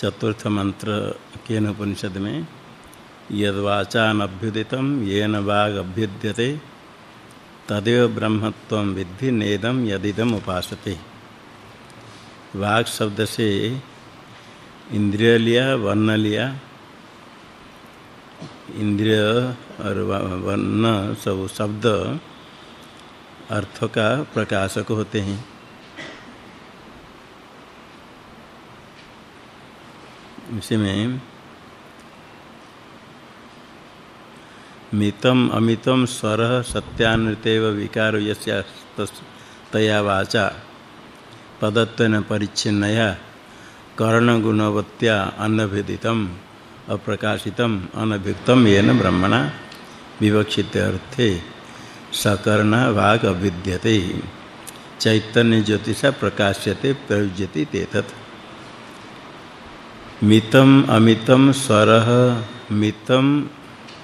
चतुर्थ मंत्र केन उपनिषद में यद्वाचानभ्युदितं येन वाग अभ्युद्यते तदेव ब्रह्मत्व विद्धि नेदम यदिदम उपासते। वाग शब्द से इंद्रिय लिया वर्ण लिया इंद्रिय और वर्ण सब शब्द अर्थ का प्रकाशक होते हैं। इसी में मितम अमितम स्वर सत्यानृतेव विकार तया वाचा पदत्वेन परिच्छिन्नया कर्णगुणवत्या अनभिदितम अप्रकाशितम अनभिक्तम येन ब्रह्मणा विवक्षित अर्थे सकर्ण वाग अविद्यते चैतन्य ज्योतिषा प्रकाश्यते, प्रयुज्यते तेतत्। मितम अमितम स्वर मितम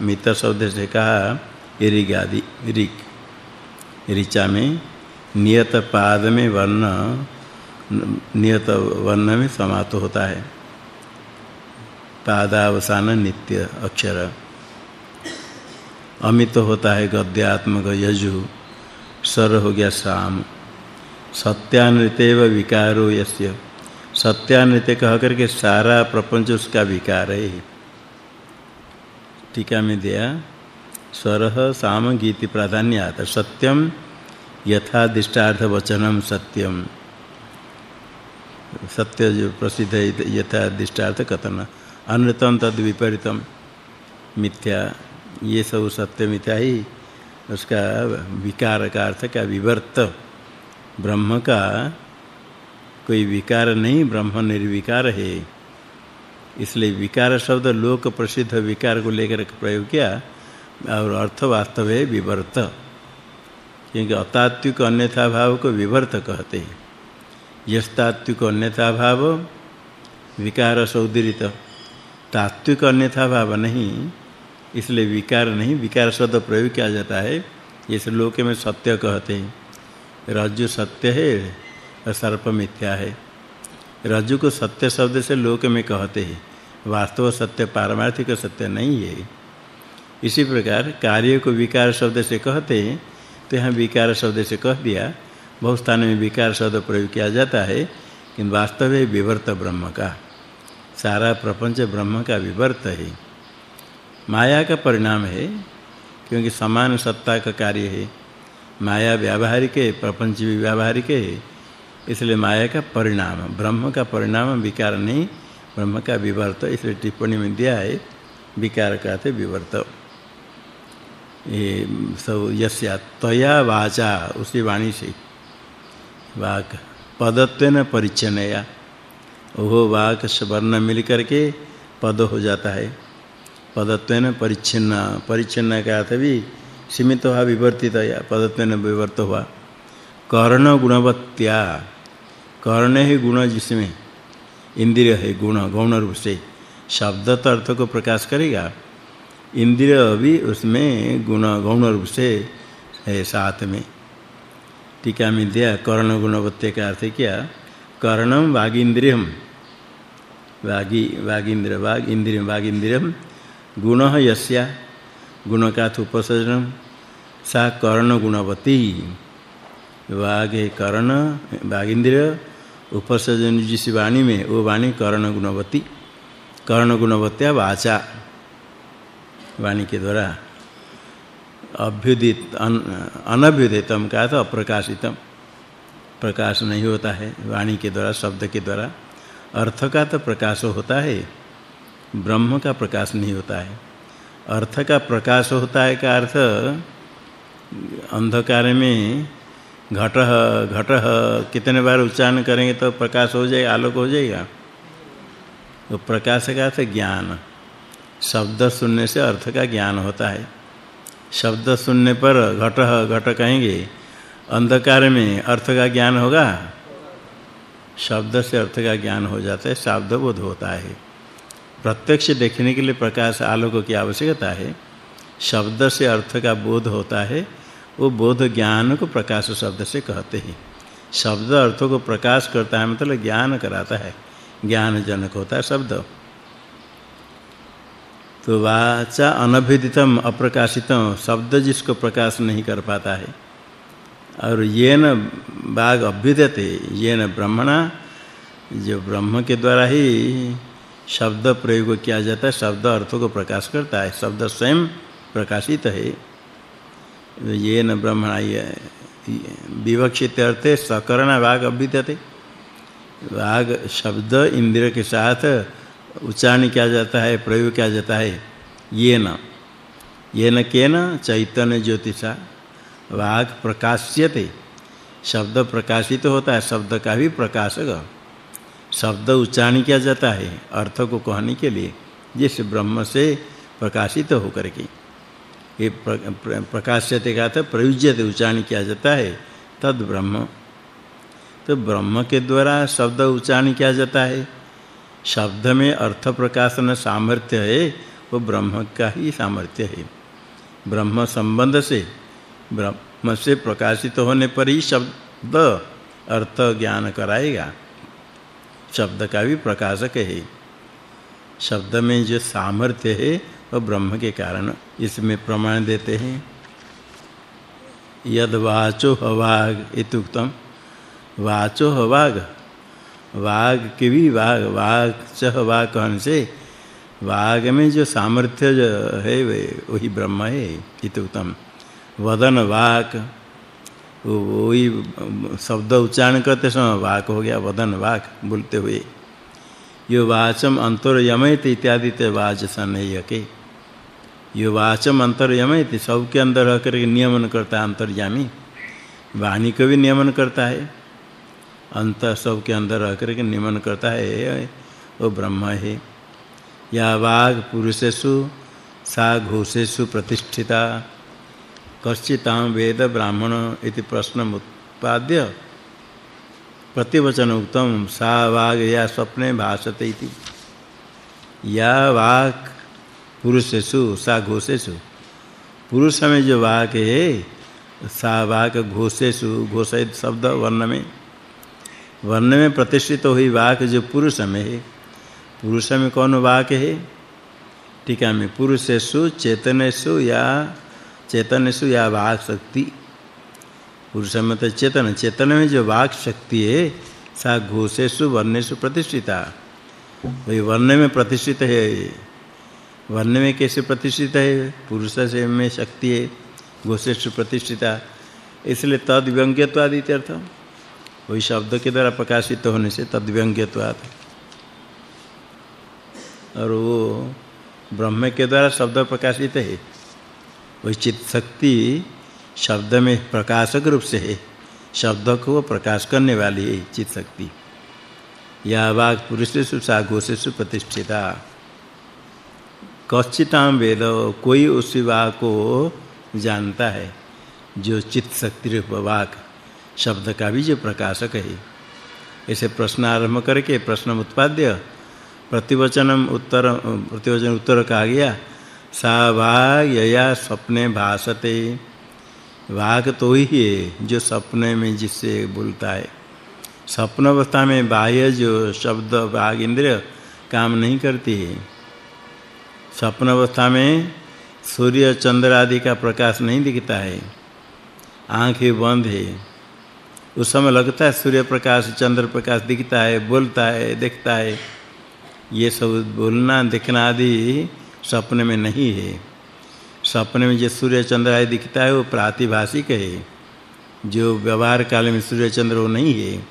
मित शब्द से कहा, इरिगादि ऋक ऋचा में नियत पाद में वर्ण, नियत वर्ण में समाप्त होता है। पादावसान नित्य अक्षर। अमित होता है गद्यात्मक यजु। सर हो गया शाम सत्यानृतेव विकारो यस्य। सत्यानृत्य कह करके सारा प्रपंच उसका विकार है। टीका में दिया, स्वर साम गीति प्राधान्यात सत्यम यथा दिष्टार्थ वचनम सत्यम सत्य जो प्रसिद्ध है, यथा दिष्टार्थ कथन अनृतम तद विपरीतम मिथ्या, ये सब सत्य मिथ्या ही, उसका विकार का अर्थ का विवर्त, ब्रह्म का कोई विकार नहीं, ब्रह्म निर्विकार है। इसलिए विकार शब्द लोक प्रसिद्ध विकार को लेकर प्रयोग किया, और अर्थ वास्तव है विवर्त। क्योंकि अतात्विक अन्यथा भाव को विवर्त कहते हैं। यस्तात्विक अन्यथा भाव, विकार सौदरित। तात्विक अन्यथा भाव नहीं, इसलिए विकार नहीं, विकार शब्द प्रयोग किया जाता है। इस लोक में सत्य कहते हैं। रज्जु सत्य है सर्प मिथ्या है। रज्जु को सत्य शब्द से लोक में कहते हैं। वास्तव सत्य पारमार्थिक सत्य नहीं है। इसी प्रकार कार्य को विकार शब्द से कहते हैं तो यहाँ विकार शब्द से कह दिया। बहुत स्थान में विकार शब्द प्रयोग किया जाता है, किंतु वास्तव है विवर्त ब्रह्म का। सारा प्रपंच ब्रह्म का विवर्त है। माया का परिणाम है, क्योंकि समान सत्ता का कार्य है। माया व्यावहारिक है, प्रपंच भी व्यावहारिक है। इसलिए माया का परिणाम, ब्रह्म का परिणाम, विकार नहीं, ब्रह्म का विवर्त, इसलिए टिप्पणी में दिया है, विकार का अर्थ विवर्त। ये सब यस्या तया वाचा, उसी वाणी से। वाक पदत्वेन परिच्छनया वो वाक वर्ण मिल करके पद हो जाता है। पदत्वेन परिच्छिन्न परिच्छिन्न का अर्थ भी सीमित हुआ, विवर्तित या पदत्वेन विवर्त हुआ। कर्ण गुणवत्या। कर्ण है गुण जिसमें इंद्रिय है गुण, गौण रूप से शब्द तो अर्थ को प्रकाश करेगा। इंद्रिय भी उसमें गुण, गौण रूप से है साथ में। टीका में दिया, कर्ण गुणवत्ते का अर्थ क्या? कर्णम वागिंद्रियम। वागी, वागिंद्र, वाग इंद्रियम वागिंद्रियम। गुण यस्या गुण का उपसर्जन सा कर्ण गुणवती। वाग कर्ण वागिंद्रिय उपसर्जन जिस वाणी में वो वाणी कर्ण गुणवती कर्ण गुणवत्या वाचा वाणी के द्वारा अभ्युदित अनभ्युदितम का तो अप्रकाशितम प्रकाश नहीं होता है वाणी के द्वारा शब्द के द्वारा अर्थ का तो प्रकाश होता है ब्रह्म का प्रकाश नहीं होता है अर्थ का प्रकाश होता है का अर्थ अंधकार में घट घट, कितने बार उच्चारण करेंगे तो प्रकाश हो जाएगा, आलोक हो जाएगा? तो प्रकाश का अर्थ ज्ञान। शब्द सुनने से अर्थ का ज्ञान होता है। शब्द सुनने पर घट घट कहेंगे, अंधकार में अर्थ का ज्ञान होगा? शब्द से अर्थ का ज्ञान हो जाता है शब्द बोध होता है। प्रत्यक्ष देखने के लिए प्रकाश आलोक की आवश्यकता है। शब्द से अर्थ का बोध होता है। वो बोध ज्ञान को प्रकाश शब्द से कहते हैं। शब्द अर्थों को प्रकाश करता है मतलब ज्ञान कराता है। ज्ञान जनक होता है शब्द। तो वाचा अनभिदितम, अप्रकाशितम, शब्द जिसको प्रकाश नहीं कर पाता है। और ये न बाघ अभ्युदते ये न ब्रह्मणा, जो ब्रह्म के द्वारा ही शब्द प्रयोग किया जाता है, शब्द अर्थों को प्रकाश करता है, शब्द स्वयं प्रकाशित है। ये न ब्रह्मणा विवक्षित अर्थे सकरण वाग अभ्युदते। वाग शब्द इंद्रिय के साथ उच्चारण किया जाता है, प्रयोग किया जाता है ये न ये न के न चैतन्य ज्योतिषा, वाग प्रकाश्यते। शब्द प्रकाशित होता है, शब्द का भी प्रकाशक। शब्द उच्चारण किया जाता है, अर्थ को कहने के लिए, जिस ब्रह्म से प्रकाशित होकर के। ये प्रकाश्यते का अर्थ प्रयुज्यते, उच्चारण किया जाता है, तद ब्रह्म। तो ब्रह्म के द्वारा शब्द उच्चारण किया जाता है। शब्द में अर्थ प्रकाशन सामर्थ्य है, वो ब्रह्म का ही सामर्थ्य है। ब्रह्म संबंध से, ब्रह्म से प्रकाशित होने पर ही शब्द अर्थ ज्ञान कराएगा। शब्द का भी प्रकाशक है। शब्द में जो सामर्थ्य है वह ब्रह्म के कारण इसमें प्रमाण देते हैं। यद वाचो हवाग इतुक्तम वाचो हवाग। वाग के भी वाग वाग च वाग कहने से वाग में जो सामर्थ्य जो है, वे वही ब्रह्म है इतुक्तम वदन वाक। वही शब्द उच्चारण करते समय वाक हो गया, वदन वाक बोलते हुए। यो वाचम अंतरयमयति इत्यादि ते वाच सनयके यो वाचम अंतरयमयति सब के अंदर रह कर नियमन करता है, अंतर्यामी। वाणी को भी नियमन करता है। अंत सब के अंदर रह कर नियमन करता है वो ब्रह्म, है। या वाघ पुरुषेषु, सा घोषेषु प्रतिष्ठिता। कश्चितां वेद ब्राह्मण इति प्रश्न उत्पाद्य प्रतिवचन उत्तम सा वाग या स्वप्ने भाषते इति। या वाक पुरुषेषु सा घोषेषु। पुरुष में जो वाक है सा वाक घोषेषु, घोषित शब्द वर्ण में वर्ण में प्रतिष्ठित हुई वाक जो पुरुष में है। पुरुष में कौन वाक है? टीका में पुरुषेषु, चेतनेषु या चेतनेषु या वाक शक्ति। पुरुष में तो चेतन चेतन में जो वाक शक्ति है, सा घोषेषु, वर्णेषु प्रतिष्ठिता। वही वर्ण में प्रतिष्ठित है। वर्ण में कैसे प्रतिष्ठित है? पुरुष से में शक्ति है घोषेषु प्रतिष्ठिता। इसलिए तद व्यंग्यत्वादि अर्थ वही शब्द के द्वारा प्रकाशित होने से तद व्यंग्यत्वात् और वो ब्रह्म के द्वारा शब्द प्रकाशित है। वही चित शक्ति शब्द में प्रकाशक रूप से है। शब्द को प्रकाश करने वाली है चित शक्ति। या वाग पुरुषेषु सा घोषेषु प्रतिष्ठिता कच्चिताम वेद, कोई उस वाक को जानता है, जो चित शक्ति रूप वाक शब्द का भी जो प्रकाशक है। ऐसे प्रश्न आरंभ करके प्रश्न उत्पाद्य, प्रतिवचनम उत्तर, प्रतिवचन उत्तर कहा गया, सा वाग यया स्वप्ने भासते। वाग तो ही है जो सपने में जिससे बोलता है। स्वप्न अवस्था में बाह्य जो शब्द वाग इंद्रिय काम नहीं करती है। स्वप्न अवस्था में सूर्य चंद्र आदि का प्रकाश नहीं दिखता है। आँखें बंद है। उस समय लगता है सूर्य प्रकाश, चंद्र प्रकाश दिखता है, बोलता है, देखता है। ये सब बोलना, देखना आदि सपने में नहीं है। सपने में जो सूर्य चंद्र आदि दिखता है, वो प्रातिभाषिक है। जो व्यवहार काल में सूर्य चंद्र वो नहीं है।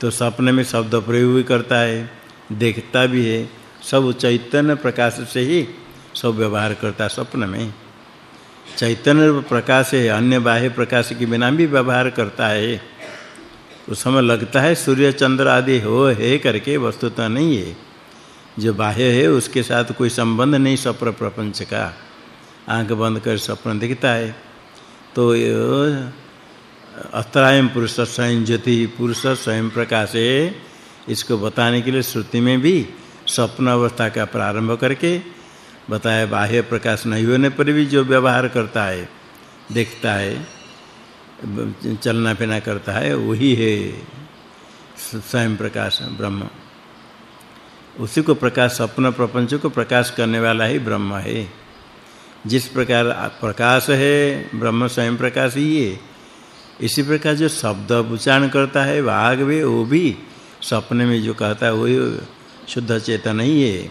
तो सपने में शब्द प्रयोग भी करता है, देखता भी है। सब चैतन्य प्रकाश से ही सब व्यवहार करता स्वप्न में। चैतन्य प्रकाश है, अन्य बाह्य प्रकाश के बिना भी व्यवहार करता है। उस समय लगता है सूर्य, चंद्र आदि हो, है करके वस्तुतः नहीं है। जो बाह्य है, उसके साथ कोई संबंध नहीं स्वप्न प्रपंच का। आँख बंद कर स्वप्न दिखता है। तो अत्रायम पुरुष, स्वयं ज्योति पुरुष, स्वयं प्रकाश है। इसको बताने के लिए श्रुति में भी स्वप्न अवस्था का प्रारंभ करके बताया, बाह्य प्रकाश नहीं होने पर भी जो व्यवहार करता है, देखता है, चलना फिरना करता है, वही है स्वयं प्रकाश, ब्रह्म। उसी को प्रकाश, स्वप्न प्रपंच को प्रकाश करने वाला ही ब्रह्म है। जिस प्रकार प्रकाश है, ब्रह्म स्वयं प्रकाश ही है। इसी प्रकार जो शब्द उच्चारण करता है वाग भी वो भी सपने में जो कहता है, वही शुद्ध चेतन नहीं है।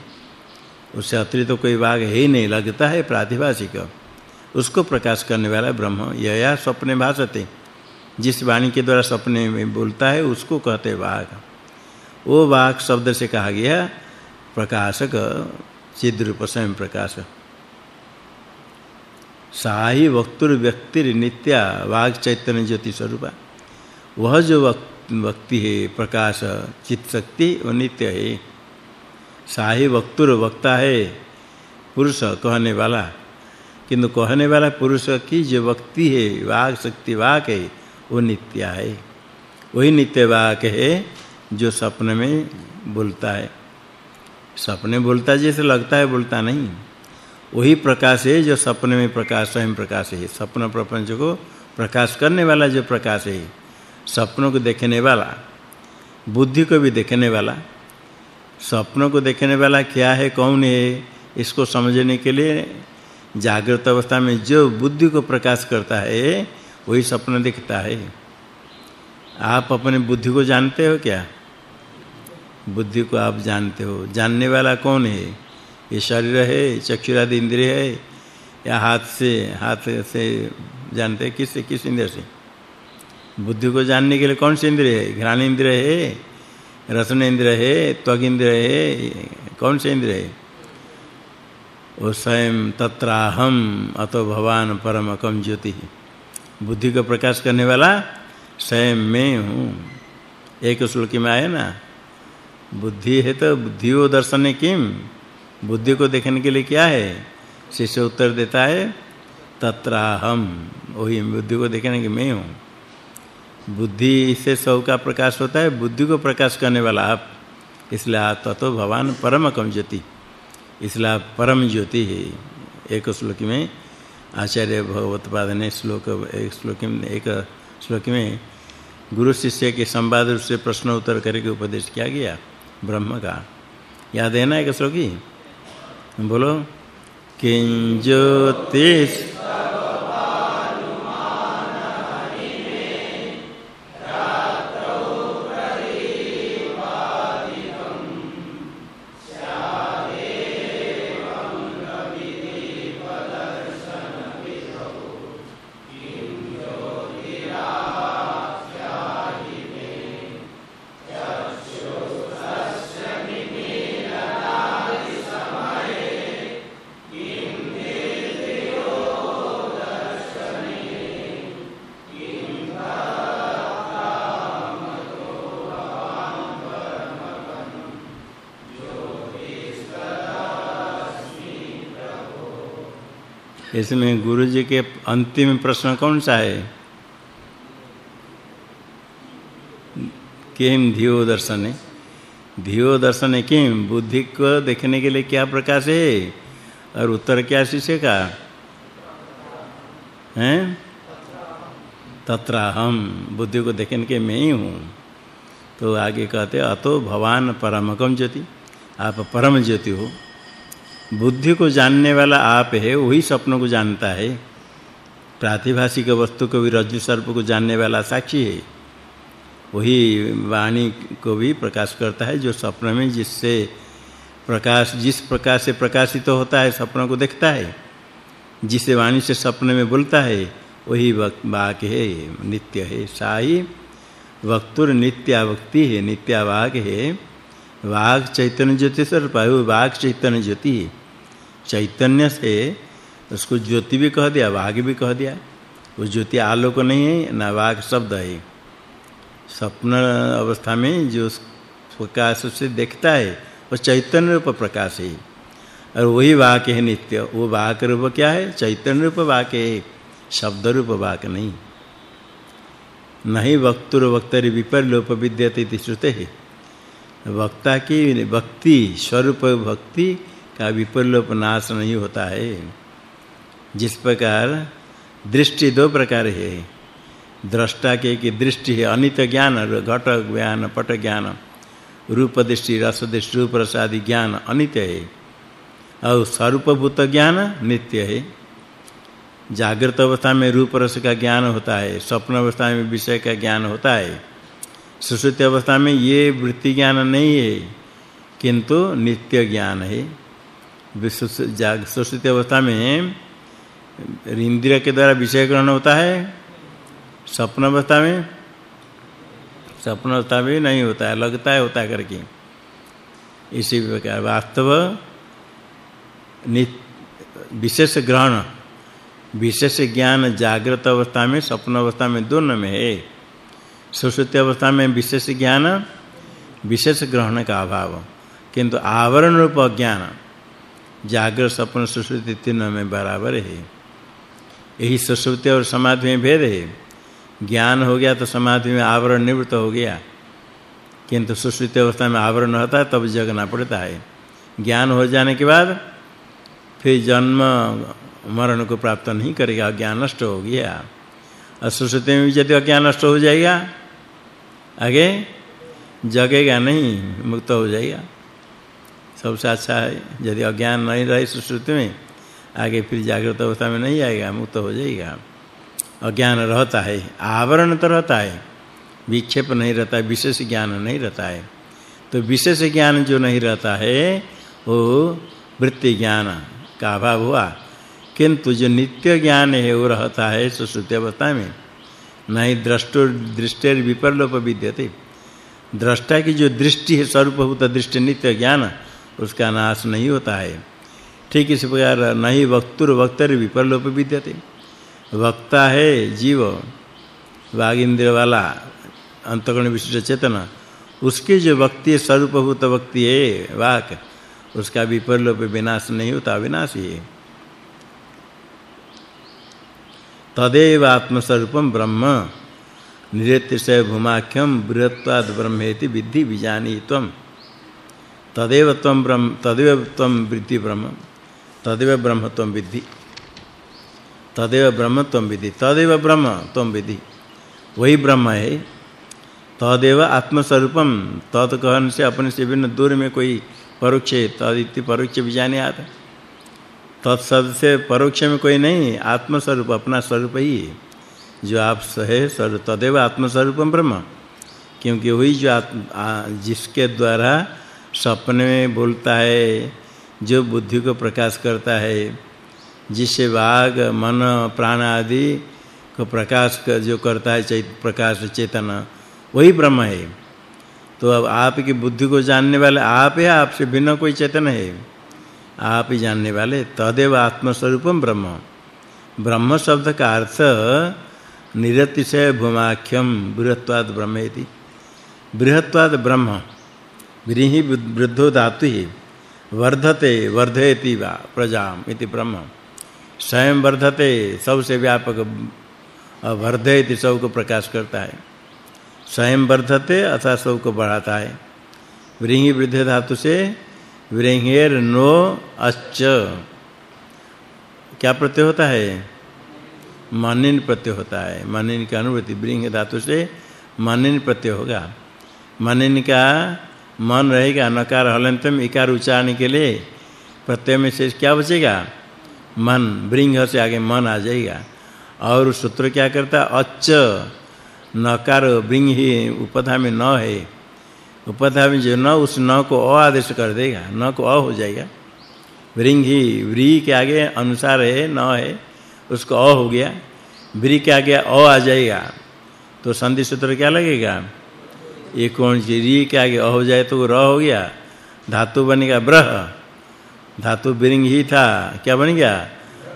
उससे अतिरिक्त तो कोई वाग है ही नहीं, लगता है प्रातिभाषिक। उसको प्रकाश करने वाला ब्रह्म यया स्वप्ने भासते। जिस वाणी के द्वारा सपने में बोलता है, उसको कहते वाग। वो वाक शब्द से कहा गया, प्रकाशक चिद रूप स्वयं प्रकाश। साही वक्तुर व्यक्ति नित्या, वाग चैतन्य ज्योति स्वरूप। वह जो व्यक्ति है, प्रकाश चित शक्ति, वो नित्य है। साही वक्तुर वक्ता है, पुरुष कहने वाला। किंतु कहने वाला पुरुष की जो व्यक्ति है वाग शक्ति वाक है, वो नित्य है। वही नित्य वाक है जो सपने में बोलता है। सपने बोलता जैसे लगता है, बोलता नहीं। वही प्रकाश है जो सपने में प्रकाश, स्वयं प्रकाश है। सपन प्रपंच को प्रकाश करने वाला जो प्रकाश है, सपनों को देखने वाला, बुद्धि को भी देखने वाला सपनों को देखने वाला क्या है, कौन है, इसको समझने के लिए जागृत अवस्था में जो बुद्धि को प्रकाश करता है, वही सपन दिखता है। आप अपने बुद्धि को जानते हो क्या? बुद्धि को आप जानते हो। जानने वाला कौन है? ये शरीर है, चक्षुरादि इंद्रिय है, या हाथ से हाथ से जानते हैं, किस किस इंद्रिय से। बुद्धि को जानने के लिए कौन से इंद्रिय है? घ्राण इंद्रिय है रसन इंद्र है त्वग इंद्र है कौन से इंद्र है वो स्वयं तत्राहम अतो भवान परमकम ज्योति। बुद्धि को प्रकाश करने वाला स्वयं मैं हूँ। एक श्लोक में आया ना? बुद्धि है तो बुद्धियो दर्शन किम? बुद्धि को देखने के लिए क्या है? शिष्य उत्तर देता है, तत्राहम। वही बुद्धि को देखने के मैं हूँ। बुद्धि से सब का प्रकाश होता है, बुद्धि को प्रकाश करने वाला आप। इसलिए आप ततो भगवान परम कम ज्योति इसलिए आप परम ज्योति है। एक श्लोक में आचार्य भगवत पाद ने श्लोक, एक श्लोक में, एक श्लोक में गुरु शिष्य के संवाद रूप से प्रश्न उत्तर करके उपदेश किया गया, ब्रह्म का। याद है ना एक श्लोकी? बोलो किंज्योतिष इसमें गुरु जी के अंतिम प्रश्न कौन सा है? किम धियो दर्शन? धियो दर्शन किम? बुद्धि को देखने के लिए क्या प्रकाश है? और उत्तर क्या शिष्य का? हैं? तत्र हम बुद्धि को देखने के मैं ही हूँ। तो आगे कहते अतो भवान परमकम ज्योति। आप परम ज्योति हो। बुद्धि को जानने वाला आप है, वही सपनों को जानता है। प्रातिभाषिक वस्तु को भी, रज्जु सर्प को जानने वाला साक्षी है। वही वाणी को भी प्रकाश करता है, जो स्वप्न में जिससे प्रकाश, जिस प्रकाश से प्रकाशित होता है सपनों को देखता है। जिसे वाणी से सपने में बोलता है, वही वाक है, नित्य है, साई वक्तुर नित्यावक्ति है, नित्यावाक है। वाग चैतन्य ज्योति स्वरूप है वाग चैतन्य ज्योति है। चैतन्य से उसको ज्योति भी कह दिया, वाग भी कह दिया। वो ज्योति आलोक नहीं है, ना वाग शब्द है। स्वप्न अवस्था में जो प्रकाश से देखता है, वो चैतन्य रूप प्रकाश है। और वही वाक है नित्य। वो वाक रूप क्या है? चैतन्य रूप वाक है, शब्द रूप वाक नहीं। नहीं वक्तुर वक्तरि विपर्लोप विद्यते इति श्रुते है। वक्ता की भक्ति स्वरूप भक्ति का विपर्लोप नाश नहीं होता है। जिस प्रकार दृष्टि दो प्रकार है। दृष्टा के की दृष्टि है अनित ज्ञान और घट ज्ञान, पट ज्ञान, रूप दृष्टि, रस दृष्टि, रूप रस आदि ज्ञान अनित है। और स्वरूपभूत ज्ञान नित्य है। जागृत अवस्था में रूप रस का ज्ञान होता है, स्वप्न अवस्था में विषय का ज्ञान होता है। सुषुप्ति अवस्था में ये वृत्ति ज्ञान नहीं है, किंतु नित्य ज्ञान है। सुषुप्ति अवस्था में इंद्रिय के द्वारा विषय ग्रहण होता है। स्वप्न अवस्था में, स्वप्न अवस्था में नहीं होता है, लगता है होता करके। इसी प्रकार वास्तव विशेष ग्रहण, विशेष ज्ञान जागृत अवस्था में, स्वप्न अवस्था में दोनों में है। सुषुप्ति अवस्था में विशेष ज्ञान, विशेष ग्रहण का अभाव। किंतु आवरण रूप ज्ञान जागृत स्वप्न सुषुप्ति तीनों में बराबर है। यही सुषुप्ति और समाधि में भेद है। ज्ञान हो गया तो समाधि में आवरण निवृत्त हो गया। किंतु सुषुप्ति अवस्था में आवरण होता है तब जगना पड़ता है। ज्ञान हो जाने के बाद फिर जन्म मरण को प्राप्त नहीं करेगा, अज्ञान नष्ट हो गया। और में यदि अज्ञान नष्ट हो जाएगा, आगे जगेगा नहीं, मुक्त हो जाएगा। सबसे अच्छा यदि अज्ञान नहीं रहे सुश्रुति में, आगे फिर जागृत अवस्था में नहीं आएगा, मुक्त हो जाएगा। अज्ञान रहता है, आवरण तो रहता है, विक्षेप नहीं रहता विशेष ज्ञान नहीं रहता है। तो विशेष ज्ञान जो नहीं रहता है, वो वृत्ति ज्ञान का अभाव हुआ। किंतु जो नित्य ज्ञान है, वो रहता है सुश्रुति अवस्था में। नहीं दृष्टो दृष्टि विपरलोप विद्यते। दृष्टा की जो दृष्टि है, स्वरूपभूत दृष्टि, नित्य ज्ञान उसका नाश नहीं होता है। ठीक इस प्रकार नहीं वक्तुर वक्तर विपरलोप विद्यते। वक्ता है जीव वाग इंद्र वाला अंतकरण विशिष्ट चेतन। उसके जो वक्ति स्वरूपभूत वक्ति है, वाक, उसका विपरलोप विनाश नहीं होता विनाशी है। तदेव आत्मस्वरूपम ब्रह्म, निरतिशय भूमाख्यम बृहत्वाद ब्रह्मेति विद्धि विजानीत्वम। तदेव त्वं ब्रह्म, तदेव त्वं विद्धि ब्रह्म, तदेव ब्रह्म त्वं विद्धि, तदेव ब्रह्म त्वं विद्धि, तदेव ब्रह्म त्वं विद्धि। वही ब्रह्म है, तदेव आत्मस्वरूपम तत् कहन से अपने से भिन्न दूर में कोई परोक्ष तदिति परोक्ष भी जाने आता। तत्सद से परोक्ष में कोई नहीं, आत्मस्वरूप अपना स्वरूप ही जो आप सहे स्वरूप तदेव आत्मस्वरूपम ब्रह्म, क्योंकि वही जो जिसके द्वारा सपने में बोलता है, जो बुद्धि को प्रकाश करता है जिससे वाग मन, प्राण आदि को प्रकाश कर, जो करता है चैत, प्रकाश चेतन, वही ब्रह्म है। तो अब आपकी बुद्धि को जानने वाले, आप है आपसे भिन्न कोई चेतन है? आप ही जानने वाले, तदेव आत्मस्वरूपम ब्रह्म। ब्रह्म शब्द का अर्थ, निरतिशय भूमाख्यम, बृहत्वाद ब्रह्मेति बृहत्वाद ब्रह्म। व्रीहि वृद्धो धातु ही वर्धते वर्धयति वा प्रजाम इति ब्रह्म। स्वयं वर्धते सबसे व्यापक वर्धयति सबको प्रकाश करता है। स्वयं वर्धते अथवा सबको बढ़ाता है। व्रीहि वृद्धि धातु से व्रीहेर नो अच्च क्या प्रत्यय होता है? मनिन प्रत्यय होता है। मानिन की अनुभूति व्रीहि धातु से मनिन प्रत्यय होगा। मनिन का मन रहेगा, नकार हलंतम इकार उच्चारण के लिए प्रत्यय में शेष क्या बचेगा? मन, ब्रिंग से आगे मन आ जाएगा। और सूत्र क्या करता? अच्च, नकार ब्रिंग ही उपधा में न है। उपधा में जो न, उस न को अ आदेश कर देगा, न को अ हो जाएगा। ब्रिंग ही व्री के आगे अनुसार है, न है, उसको अ हो गया। ब्री के आगे अ आ जाएगा। तो संधि सूत्र क्या लगेगा? ये कौन सी री के आगे अ हो जाए तो र हो गया। धातु बनेगा ब्रह। धातु बिरिंग ही था। क्या बन गया?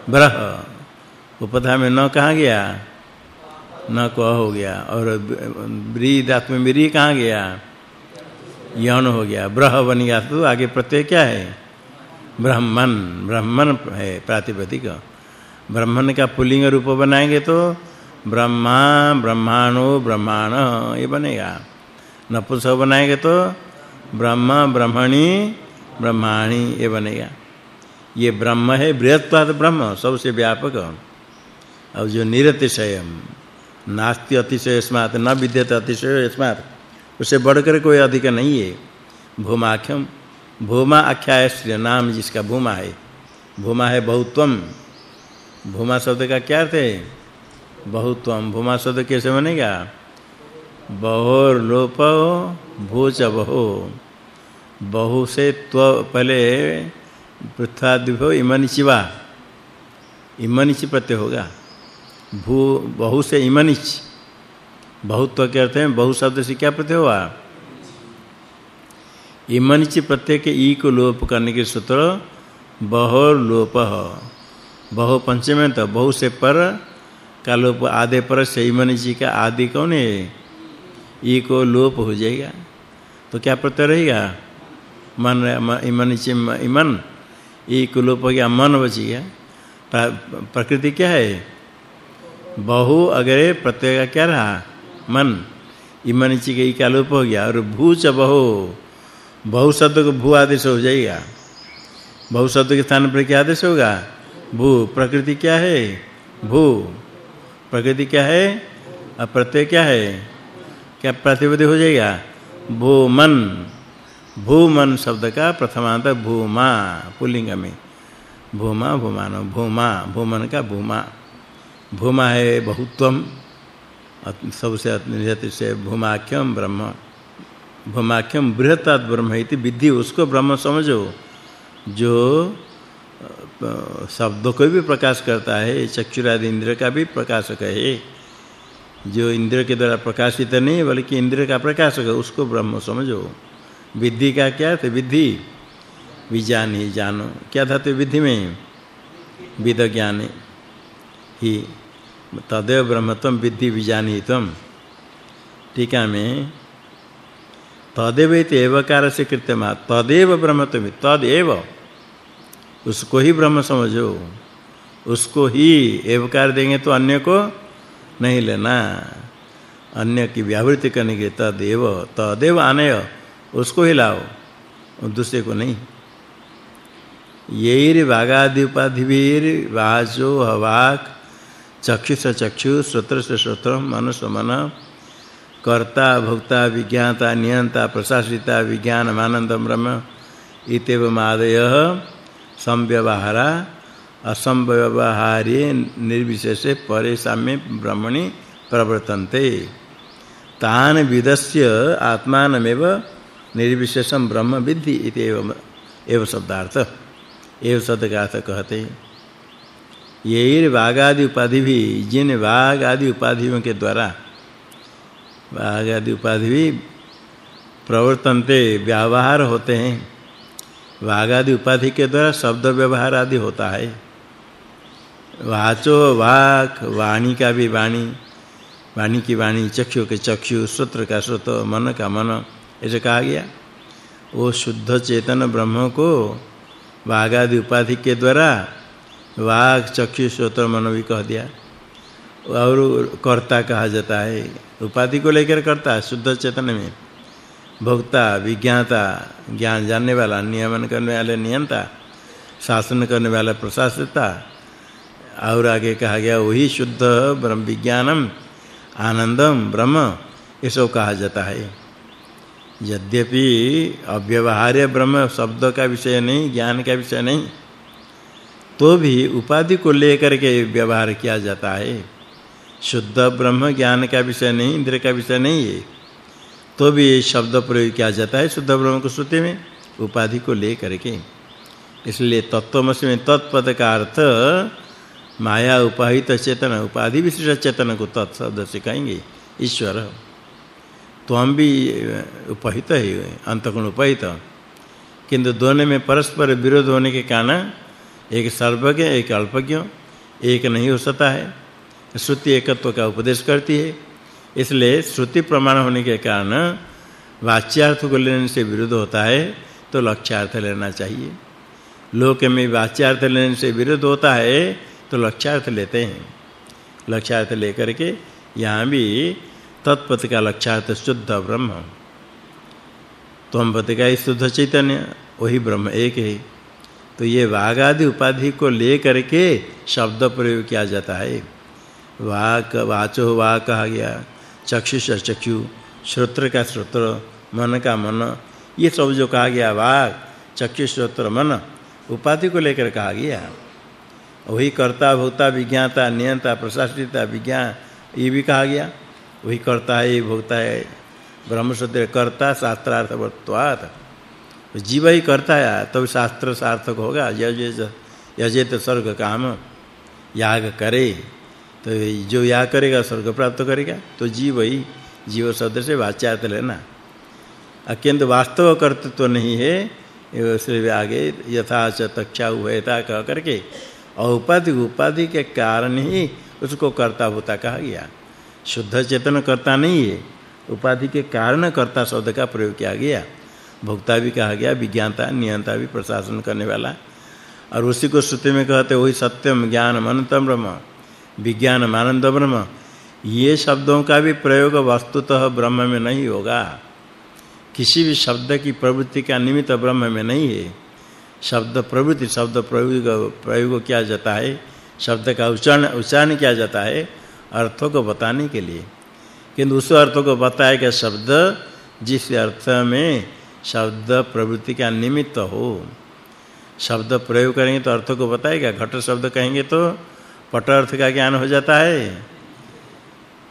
ब्रह। उपधा में न कहा गया? न को हो गया। और ब्री धातु में ब्री कहाँ गया? यौन हो गया। ब्रह बन गया तो आगे प्रत्यय क्या है? ब्राह्मण ब्राह्मण है प्रातिपदिक। ब्राह्मण का पुल्लिंग रूप बनाएँगे तो ब्रह्मा, ब्रह्माणो, ब्रह्माण, ये बनेगा। नपुंसक बनाएँगे तो ब्रह्म, ब्रह्मणी, ब्रह्माणी, ये बनेगा। ये ब्रह्म है बृहत्वाद ब्रह्म, सबसे व्यापक। और जो निरतिशयम, नास्ति अतिशय स्मात न विद्यत अतिशय स्मात उससे बढ़कर कोई अधिक नहीं है। भूमाख्यम, भूमा आख्याय श्री नाम जिसका भूमा है भूमा है बहुत्वम। भूमा शब्द का क्या अर्थ है? बहुत्वम। भूमा शब्द कैसे बनेगा? बहुर लोप भूच बहु बहु से त्व पहले पृथ्वादिभो इमनिचिवा इमनिच प्रत्यय होगा भू, बहु से इमनिच बहुत्व के अर्थ है, बहु शब्द से क्या प्रत्यय हुआ? इमनिच प्रत्यय के ई को लोप करने के सूत्र बहुर लोप बहु पंचम तो बहु से पर का लोप आधे पर से इमनिच का आदि कौन है? ई को लोप हो जाएगा। तो क्या प्रत्यय रहेगा? मन इमनिच इमन ई को लोप हो गया, मन बच गया। प्रकृति क्या है? बहु अगरे प्रत्यय का क्या रहा? मन। इमनिच ई का लोप हो गया। और भू च बहु। बहु शब्द को भू आदेश हो जाएगा। बहु शब्द के स्थान पर क्या आदेश होगा? भू। प्रकृति क्या है? भू। प्रकृति क्या है? और प्रत्यय क्या है? क्या प्रतिपदी हो जाएगा? भूमन। भूमन शब्द का प्रथमांत भूमा पुल्लिंग में भूमा, भूमानो, भूमा, भूमन का भूमा। भूमा है बहुत्वम सबसे नियत से भूमाख्यम ब्रह्म। भूमाख्यम बृहत्तात् ब्रह्म इति विधि उसको ब्रह्म समझो। जो शब्दों को भी प्रकाश करता है, चक्षुरादि इंद्र का भी प्रकाशक है। जो इंद्र के द्वारा प्रकाशित नहीं बल्कि इंद्र का प्रकाशक है, उसको ब्रह्म समझो। विधि का क्या है? विधि विज्ञान ही जानो। क्या था तो विधि में? विद ज्ञान ही। तदेव ब्रह्मत्वम विधि विज्ञान ही तम टीका में। तदेव इति एवकार से कृत्यमा तदेव ब्रह्मत्व तदेव। उसको ही ब्रह्म समझो। उसको ही एवकार देंगे तो अन्य को नहीं लेना। अन्य की व्यावृत्ति करने के तदेव तदेव आनय, उसको ही लाओ दूसरे को नहीं। येर वागादि उपाधिवीर वाचो हवाक, चक्षुष चक्षु, श्रोत्र से श्रोत्र मनस मन, कर्ता भोक्ता विज्ञाता नियंता प्रशासिता विज्ञान आनंदम ब्रह्म, इतेव मादय, संव्यवहारा असंव्यवहारे निर्विशेषे परे साम्य ब्रह्मणि प्रवर्तन्ते। तान विदस्य आत्मानमेव निर्विशेषम ब्रह्म विद्धि इतेव एव शब्दार्थ। एव शब्द का अर्थ कहते। ये वागादि उपाधि भी जिन वाग आदि उपाधियों के द्वारा वाग आदि उपाधि भी प्रवर्तनते, व्यवहार होते हैं। वाग आदि उपाधि के द्वारा शब्द व्यवहार आदि होता है। वाचो वाक, वाणी का भी वाणी वाणी की वाणी, चक्षु के चक्षु, श्रोत्र का श्रोत मन का मन, ऐसे कहा गया। वो शुद्ध चेतन ब्रह्म को वाग आदि उपाधि के द्वारा वाक, चक्षु, श्रोत्र, मन भी कह दिया। और कर्ता कहा जाता है। उपाधि को लेकर करता है शुद्ध चेतन में। भोक्ता, विज्ञाता, ज्ञान जानने वाला, नियमन करने वाले, नियंता, शासन करने वाला, प्रशासिता और आगे कहा गया, वही शुद्ध ब्रह्म विज्ञानम आनंदम, ब्रह्म इसको कहा जाता है। यद्यपि अव्यवहार्य ब्रह्म शब्द का विषय नहीं, ज्ञान का विषय नहीं तो भी उपाधि को लेकर के व्यवहार किया जाता है। शुद्ध ब्रह्म, ज्ञान का विषय नहीं इंद्र का विषय नहीं है तो भी शब्द प्रयोग किया जाता है शुद्ध ब्रह्म को श्रुति में, उपाधि को लेकर के। इसलिए तत्वमसि में तत्पद का अर्थ माया उपाहित चेतन, उपाधि विशिष्ट चेतन को तत्शब्द से कहेंगे, ईश्वर तो हम भी उपहित है अंतगुण उपहित किंतु दोनों में परस्पर विरोध होने के कारण, एक सर्वज्ञ, एक अल्पज्ञ, एक नहीं हो सकता है। श्रुति एकत्व का उपदेश करती है। इसलिए श्रुति प्रमाण होने के कारण, वाच्यार्थ को लेने से विरोध होता है तो लक्ष्यार्थ लेना चाहिए। लोक में वाच्यार्थ लेने से विरोध होता है तो लक्ष्यार्थ लेते हैं। लक्ष्यार्थ लेकर के यहाँ भी तत्पथ का लक्ष्यार्थ शुद्ध ब्रह्म। त्वमपति का ही शुद्ध चैतन्य, वही ब्रह्म एक है। तो ये वाग आदि उपाधि को लेकर के शब्द प्रयोग किया जाता है। वाक, वाचो वाक कहा गया। चक्षुष, चक्षु, श्रोत्र का श्रोत्र, मन का मन, ये सब जो कहा गया वाक चक्षुश्रोत्र मन, उपाधि को लेकर कहा गया। वही कर्ता, भोक्ता, विज्ञाता, नियंता, प्रशासिता, विज्ञान, ये भी कहा गया। वही कर्ता है भोक्ता है। ब्रह्म सूत्र कर्ता, शास्त्रार्थवत्वात्। जीव ही करता है तब तो शास्त्र सार्थक होगा। यजे यजे तो स्वर्ग काम, याग करे। तो जो याग करेगा, स्वर्ग प्राप्त करेगा। तो जीव ही, जीव शब्द से वाच्यार्थ लेना अत्यंत वास्तव कर्तृत्व तो नहीं है इसलिए आगे यथा च तक्षा उभयता कह करके औपाधि उपाधि के कारण ही उसको कर्ता होता कहा गया। शुद्ध चेतन कर्ता नहीं है, उपाधि के कारण कर्ता शब्द का प्रयोग किया गया। भोक्ता भी कहा गया विज्ञानता नियंता भी प्रशासन करने वाला। और उसी को श्रुति में कहते वही सत्यम ज्ञान अनंतम ब्रह्म विज्ञान आनंद ब्रह्म। ये शब्दों का भी प्रयोग वस्तुतः ब्रह्म में नहीं होगा। किसी भी शब्द की प्रवृत्ति का निमित्त ब्रह्म में नहीं है। शब्द प्रवृत्ति, शब्द प्रयोग प्रयोग किया जाता है, शब्द का उच्चारण उच्चारण किया जाता है अर्थों को बताने के लिए। किंतु उस अर्थों को बताया गया शब्द, जिस अर्थ में शब्द प्रवृत्ति का निमित्त हो। शब्द प्रयोग करेंगे तो अर्थों को बताएगा घट शब्द कहेंगे तो पट अर्थ का ज्ञान हो जाता है।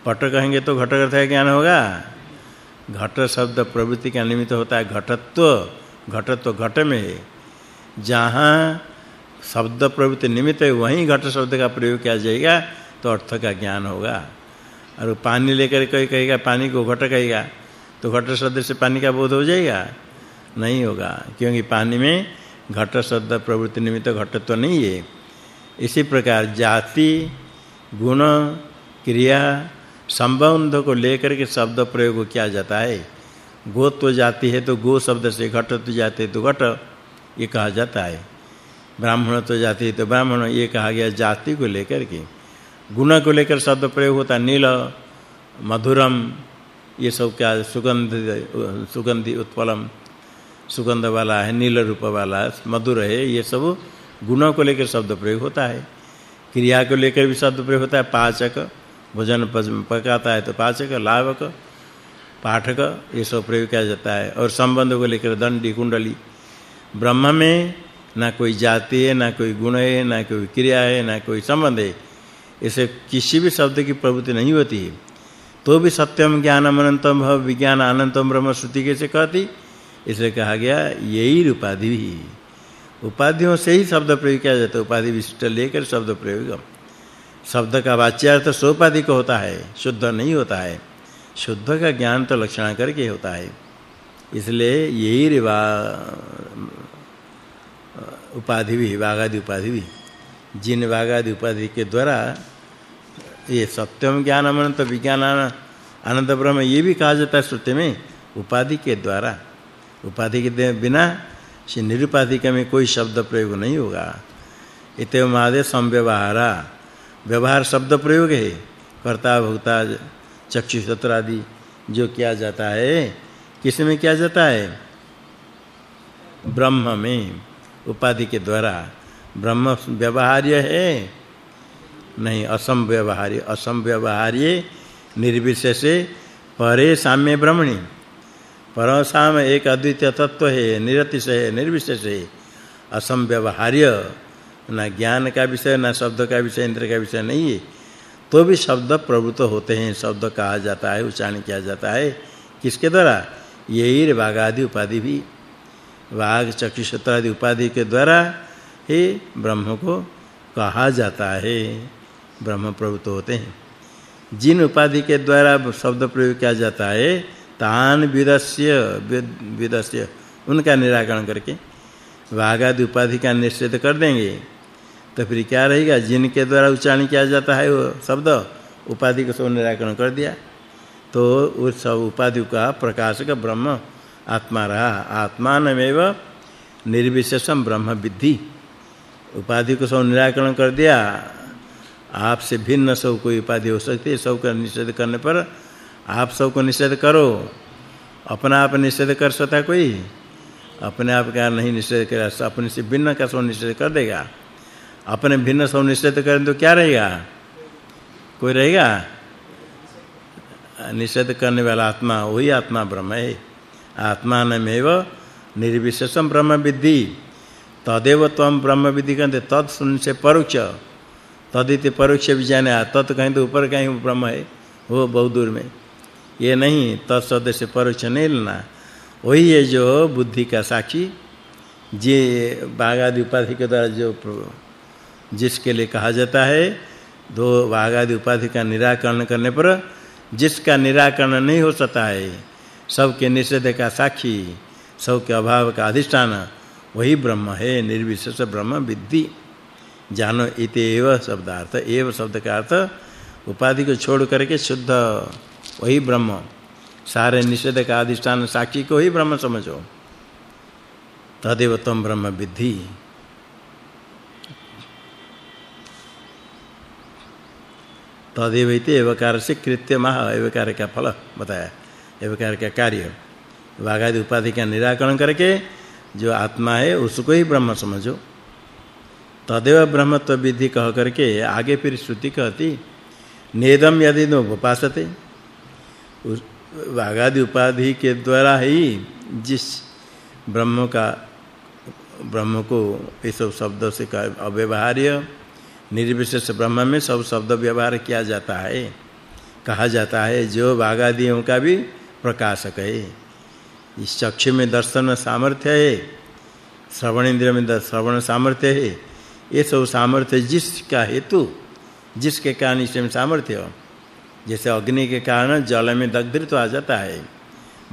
पट कहेंगे तो घट अर्थ का ज्ञान होगा। घट शब्द प्रवृत्ति का निमित्त होता है। घटत्व घटत्व घट में है। जहाँ शब्द प्रवृत्ति निमित्त है, वहीं घट शब्द का प्रयोग किया जाएगा तो अर्थ का ज्ञान होगा। और पानी लेकर कोई कहेगा, पानी को घट कहेगा तो घट शब्द से पानी का बोध हो जाएगा? नहीं होगा, क्योंकि पानी में घट शब्द प्रवृत्ति निमित्त घटत्व तो नहीं है। इसी प्रकार जाति, गुण, क्रिया, संबंध को लेकर के शब्द प्रयोग किया जाता है। गोत्व जाति है तो गो शब्द से घटत्व जाते तो घट। ये कहा जाता है। ब्राह्मण तो जाति तो ब्राह्मण ये कहा गया जाति को लेकर के। गुण को लेकर शब्द प्रयोग होता नील, मधुरम, ये सब क्या सुगंध, सुगंधि उत्पलम, सुगंध वाला है, नील रूप वाला मधुर है, ये सब गुणों को लेकर शब्द प्रयोग होता है। क्रिया को लेकर भी शब्द प्रयोग होता है, पाचक, भोजन पकाता है तो पाचक लाभक पाठक, ये सब प्रयोग किया जाता है। और संबंध को लेकर दंडी, कुंडली ब्रह्म में ना कोई जाति है, ना कोई गुण है, ना कोई क्रिया है, ना कोई संबंध है। इसे किसी भी शब्द की प्रवृत्ति नहीं होती है। तो भी सत्यम ज्ञानम अनंतम भव विज्ञान अनंतम ब्रह्म श्रुति कैसे कहती? इसलिए कहा गया, यही उपाधि ही। उपाधियों से ही शब्द प्रयोग किया जाता है। उपाधि विशिष्ट लेकर शब्द प्रयोग। शब्द का वाच्यार्थ सोपाधि को होता है, शुद्ध नहीं होता है। शुद्ध का ज्ञान तो लक्षण करके होता है। इसलिए यही रिवा उपाधि भी, वागादि उपाधि भी। जिन वागादि उपाधि के द्वारा ये सत्यम ज्ञान अनंत विज्ञान आनंद ब्रह्म, ये भी कहा जाता है श्रुति में, उपाधि के द्वारा। उपाधि के बिना से निरुपाधि निरुपाधिक में कोई शब्द प्रयोग नहीं होगा। इतव महादे संव्यवहारा। व्यवहार शब्द प्रयोग है। कर्ता, भोक्ता, चक्षु आदि जो किया जाता है, किसमें किया जाता है? ब्रह्म में। उपाधि के द्वारा ब्रह्म व्यवहार्य है? नहीं, असम व्यवहार्य। असंव्यवहार्य असंव्यवहार्य निर्विशेषे परे साम्य ब्रह्मणि। परसाम एक अद्वितीय तत्व है, निरतिशय है, निर्विशेष। है असंव्यवहार्य ना ज्ञान का विषय, ना शब्द का विषय, इंद्र का विषय नहीं है। तो भी शब्द प्रवृत्त होते हैं, शब्द कहा जाता है, उच्चारण किया जाता है। किसके द्वारा? यही वागादि उपाधि भी। वाग चक्षुषत्र आदि उपाधि के द्वारा ही ब्रह्म को कहा जाता है। ब्रह्म प्रवृत्त होते हैं। जिन उपाधि के द्वारा शब्द प्रयोग किया जाता है, तान विदस्य विदस्य, उनका निराकरण करके वागादि उपाधि का निषेध कर देंगे। तो फिर क्या रहेगा? जिनके द्वारा उच्चारण किया जाता है वो शब्द, उपाधि को सब निराकरण कर दिया। तो उस सब उपाधि का प्रकाशक ब्रह्म आत्मा रहा आत्मानमेव निर्विशेषम ब्रह्म विद्धि उपाधि को सब निराकरण कर दिया। आपसे भिन्न सब कोई उपाधि हो सकती है सब का निषेध करने पर आप सबको निषेध करो। अपना आप निषेध कर सकता कोई? अपने आप का नहीं निषेध कर अपने से भिन्न का सब निषेध कर देगा। अपने भिन्न सब निषेध करें तो क्या रहेगा? कोई रहेगा? निषेध करने वाला आत्मा, वही आत्मा ब्रह्म है। आत्मानमेव निर्विशेषम ब्रह्म विद्धि तदेव त्वम ब्रह्म विद्धि कहते तत् सुन से परोक्ष। तदिति परोक्ष भी जाने तत् कहीं तो ऊपर कहीं ब्रह्म है, वो बहुत दूर में। ये नहीं तत्शब्द से परोक्ष नहीं लेना। वही है जो बुद्धि का साक्षी, जे बागादि उपाधि के द्वारा जो जिसके लिए कहा जाता है, दो बागादि उपाधि का निराकरण करने पर, जिसका निराकरण नहीं हो सकता है सबके निषेध का साक्षी, सबके अभाव का अधिष्ठान। वही ब्रह्म है, निर्विशेष ब्रह्म विद्धि। जानो इतेव शब्दार्थ, एव शब्द का अर्थ उपाधि को छोड़ करके शुद्ध। वही ब्रह्म। सारे निषेध का अधिष्ठान साक्षी को ही ब्रह्म समझो। तदेव तम ब्रह्म विद्धि। तदेव इति एवकार से कृत्य मह एवकार का फल बताया। एवकार का कार्य? वागादि उपाधि का निराकरण करके जो आत्मा है, उसको ही ब्रह्म समझो। तदेव ब्रह्मत्व विधि कह करके आगे फिर श्रुति कहती, नेदम यदि नो उपासते। वागादि उपाधि के द्वारा ही जिस ब्रह्म का, ब्रह्म को इस सब शब्दों से अव्यवहार्य, निर्विशेष ब्रह्म में सब शब्द व्यवहार किया जाता है। कहा जाता है जो वागादियों का भी प्रकाशक है। इस चक्षु में दर्शन सामर्थ्य है। श्रवण इंद्र में श्रवण सामर्थ्य है। ये सब सामर्थ्य जिसका हेतु, जिसके कारण इसमें सामर्थ्य हो। जैसे अग्नि के कारण जल में दग्धृत्व आ जाता है।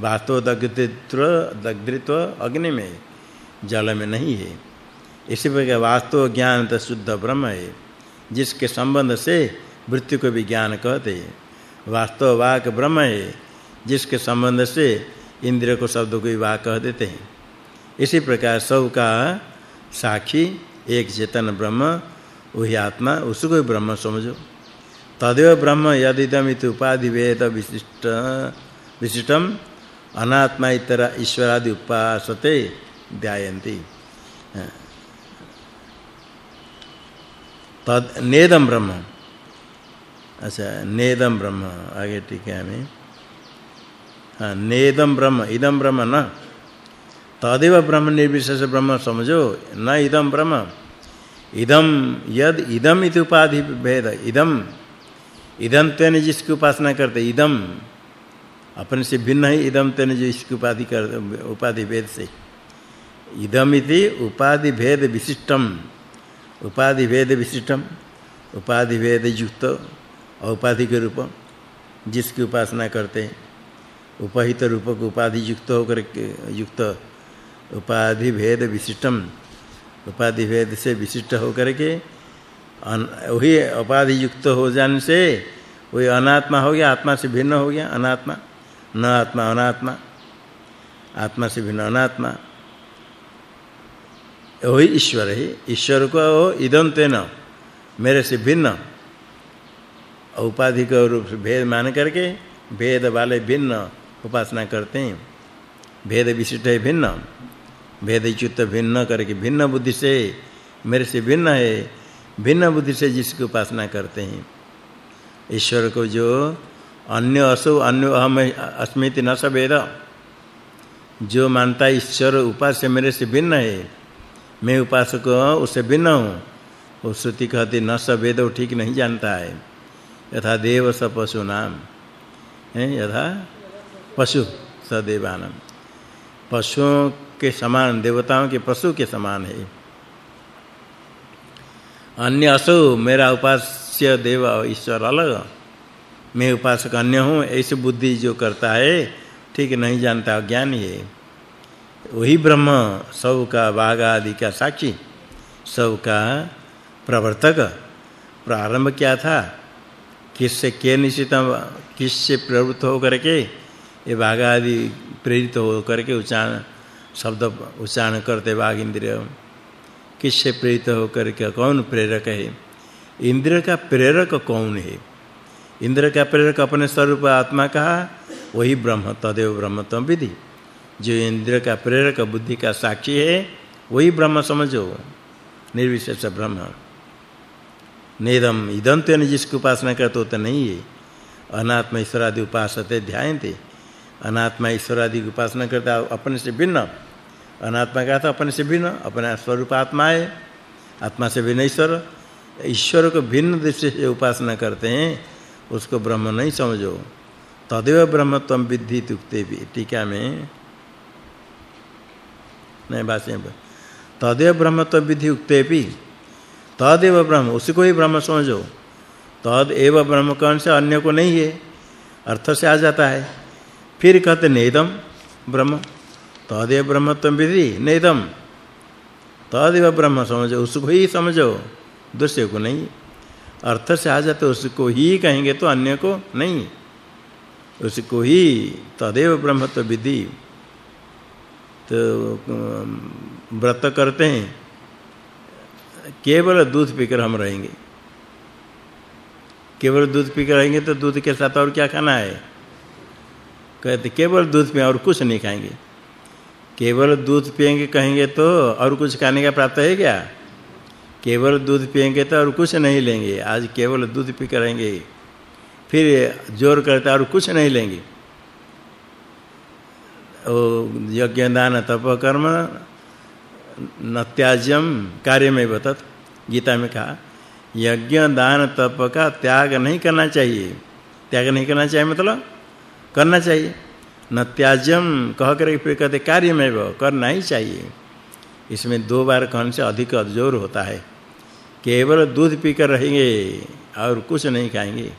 वास्तव दग्धृत्व दग्धृत्व अग्नि में जल में नहीं है। इसी प्रकार वास्तव ज्ञान तो शुद्ध ब्रह्म है, जिसके संबंध से वृत्ति को भी ज्ञान कहते हैं। वास्तव वाक ब्रह्म है जिसके संबंध से इंद्रिय को शब्द को वाक कह देते हैं। इसी प्रकार सब का साक्षी एक चेतन ब्रह्म, वही आत्मा उसको ही ब्रह्म समझो। तदेव ब्रह्म यदिदमित उपाधि वेद विशिष्ट विशिष्टम अनात्मा इतर ईश्वरादि उपासते ध्यायन्ति। तद नेदम ब्रह्म। अच्छा नेदम ब्रह्म, आगे में हाँ नेदम ब्रह्म इदम ब्रह्म न तदेव ब्रह्म निर्विशेष ब्रह्म समझो न इदम ब्रह्म इदम यद इदम इति उपाधि भेद इदम इदम तेन जिसकी उपासना करते इदम अपने से भिन्न है इदम तेन जो इसकी उपाधि कर उपाधि भेद से इदम इति उपाधि भेद विशिष्टम उपाधि भेद विशिष्टम उपाधि भेद युक्त औपाधि के रूप जिसकी उपासना करते हैं उपहित रूप को उपाधि युक्त होकर के, युक्त उपाधि भेद विशिष्टम उपाधि भेद से विशिष्ट होकर के वही उपाधि युक्त हो जाने से, वही अनात्मा हो गया, आत्मा से भिन्न हो गया, अनात्मा, न आत्मा, अनात्मा, आत्मा से भिन्न, अनात्मा। वही ईश्वर है, ईश्वर को इदम तेन मेरे से भिन्न उपाधि का रूप से भेद मान करके, भेद वाले भिन्न उपासना करते हैं। भेद विशिष्ट है भिन्न। भेद युक्त भिन्न करके भिन्न बुद्धि से, मेरे से भिन्न है। भिन्न बुद्धि से जिसकी उपासना करते हैं। ईश्वर को जो अन्य असो, अन्य अहम, अस्मिति न सवेद जो मानता ईश्वर उपास्य मेरे से भिन्न है, मैं उपासक उससे भिन्न हूँ। वो श्रुति कहती, न स वेद ठीक नहीं जानता है। यथा देव स पशु नाम। है, यथा पशु सदेवानम पशुओं के समान, देवताओं के पशु के समान है। अन्य असो मेरा उपास्य देव ईश्वर अलग। मैं उपासक अन्य हूँ, ऐसी बुद्धि जो करता है, ठीक नहीं जानता अज्ञानी है। वही ब्रह्म सब का बाघ आदि का साक्षी सब का प्रवर्तक। प्रारंभ क्या था? किससे के निश्चित, किससे प्रवृत्त हो करके ये बाघ आदि प्रेरित हो करके उच्चारण, शब्द उच्चारण करते बाघ इंद्रिय। किससे प्रेरित हो करके? कौन प्रेरक है? इंद्र का प्रेरक कौन है? इंद्र का प्रेरक अपने स्वरूप आत्मा कहा वही ब्रह्म, तदेव ब्रह्मत्व विधि। जो इंद्र का प्रेरक बुद्धि का साक्षी है, वही ब्रह्म समझो। निर्विशेष ब्रह्म। नेदम इदंतेन जिसकी उपासना करते तो नहीं है। अनात्म ईश्वर आदि उपासते ध्यायन्ते। अनात्मा ईश्वर आदि की उपासना करता अपने से भिन्न। अनात्मा का था अपने से भिन्न, अपना स्वरूप आत्मा है। आत्मा से भिन्न ईश्वर। ईश्वर को भिन्न दृष्टि से उपासना करते हैं, उसको ब्रह्म नहीं समझो। तदेव ब्रह्मत्वम विद्धि तुक्ते भी, टीका में। नहीं भाष्य में तदेव ब्रह्मत्व विधि उक्ते भी। तदेव ब्रह्म, उसी को ही ब्रह्म समझो। तद एव ब्रह्म कौन से अन्य को नहीं है। अर्थ से आ जाता है। फिर कहते नेदम ब्रह्म तदेव ब्रह्मत्व विधि, नेदम। तदेव ब्रह्म समझो, उसको ही समझो दूसरे को नहीं। अर्थ से आ जाते, उसको ही कहेंगे तो अन्य को नहीं। उसको ही तदेव ब्रह्मत्व विधि। तो व्रत करते हैं, केवल दूध पीकर हम रहेंगे। केवल दूध पीकर रहेंगे तो दूध के साथ और क्या खाना है? कहते, केवल दूध पिए और कुछ नहीं खाएँगे। केवल दूध पिएँगे कहेंगे तो और कुछ खाने का प्राप्त है क्या? केवल दूध पिएँगे तो और कुछ नहीं लेंगे। आज केवल दूध पी कर रहेंगे। फिर ज़ोर करते और कुछ नहीं लेंगे। ओ यज्ञ दान तप कर्म न त्याज्यम कार्य में बतत, गीता में कहा यज्ञ दान तप का त्याग नहीं करना चाहिए। त्याग नहीं करना चाहिए मतलब? करना चाहिए। न त्याज्यम कह कर फिर कहते कार्य में वो करना ही चाहिए। इसमें दो बार कहने से अधिक ज़ोर होता है। केवल दूध पीकर रहेंगे और कुछ नहीं खाएँगे।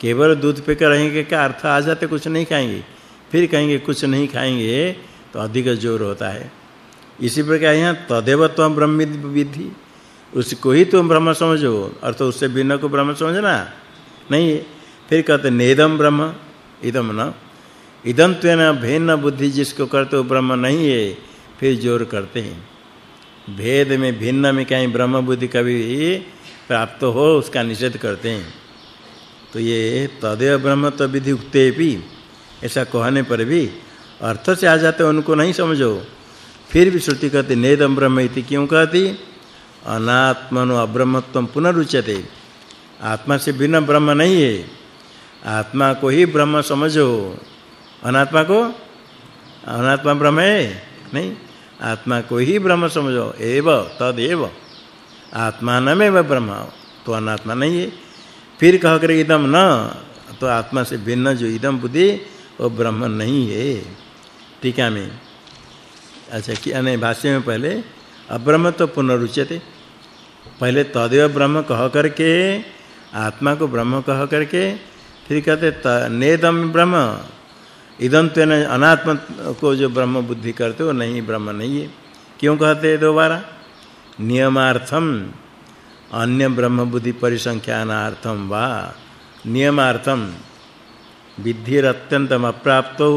केवल दूध पीकर रहेंगे का अर्थ आ जाते कुछ नहीं खाएँगे? फिर कहेंगे, कुछ नहीं खाएँगे तो अधिक ज़ोर होता है। इसी प्रकार यहाँ तदेव त्वम ब्रह्म विधि। उसको ही तुम ब्रह्म समझो अर्थ उससे बिना को ब्रह्म समझना नहीं फिर कहते नेदम ब्रह्म। इदम न इदम त्वेन भिन्न बुद्धि जिसको करते हो, ब्रह्म नहीं है, फिर ज़ोर करते हैं। भेद में, भिन्न में कहीं ब्रह्म बुद्धि कभी प्राप्त हो, उसका निषेध करते हैं। तो ये तदेव ब्रह्म तो विधि उक्ते भी, ऐसा कहने पर भी अर्थ से आ जाते उनको नहीं समझो। फिर भी श्रुति कहती नेदम ब्रह्म इति क्यों कहती? अनात्मनो अब्रह्मत्वम पुनरुच्यते। आत्मा से बिना ब्रह्म नहीं है। आत्मा को ही ब्रह्म समझो। अनात्मा को? अनात्मा ब्रह्म है? नहीं। आत्मा को ही ब्रह्म समझो। एव, तदेव। आत्मानमेव ब्रह्म। तो अनात्मा नहीं है। फिर कह कर इदम न तो आत्मा से भिन्न जो इदम बुद्धि, वो ब्रह्म नहीं है। टीका में। अच्छा क्या नहीं भाष्य में पहले, अब्रह्म तो पुनरुच्यते। पहले तदेव ब्रह्म कह करके आत्मा को ब्रह्म कह करके फिर कहते नेदम ब्रह्म। इदम तेन अनात्म को जो ब्रह्म बुद्धि करते हो, नहीं, ब्रह्म नहीं है। क्यों कहते दोबारा? नियमार्थम अन्य ब्रह्म बुद्धि परिसंख्यानार्थम वा नियमार्थम विधिरत्यंतम अप्राप्तो।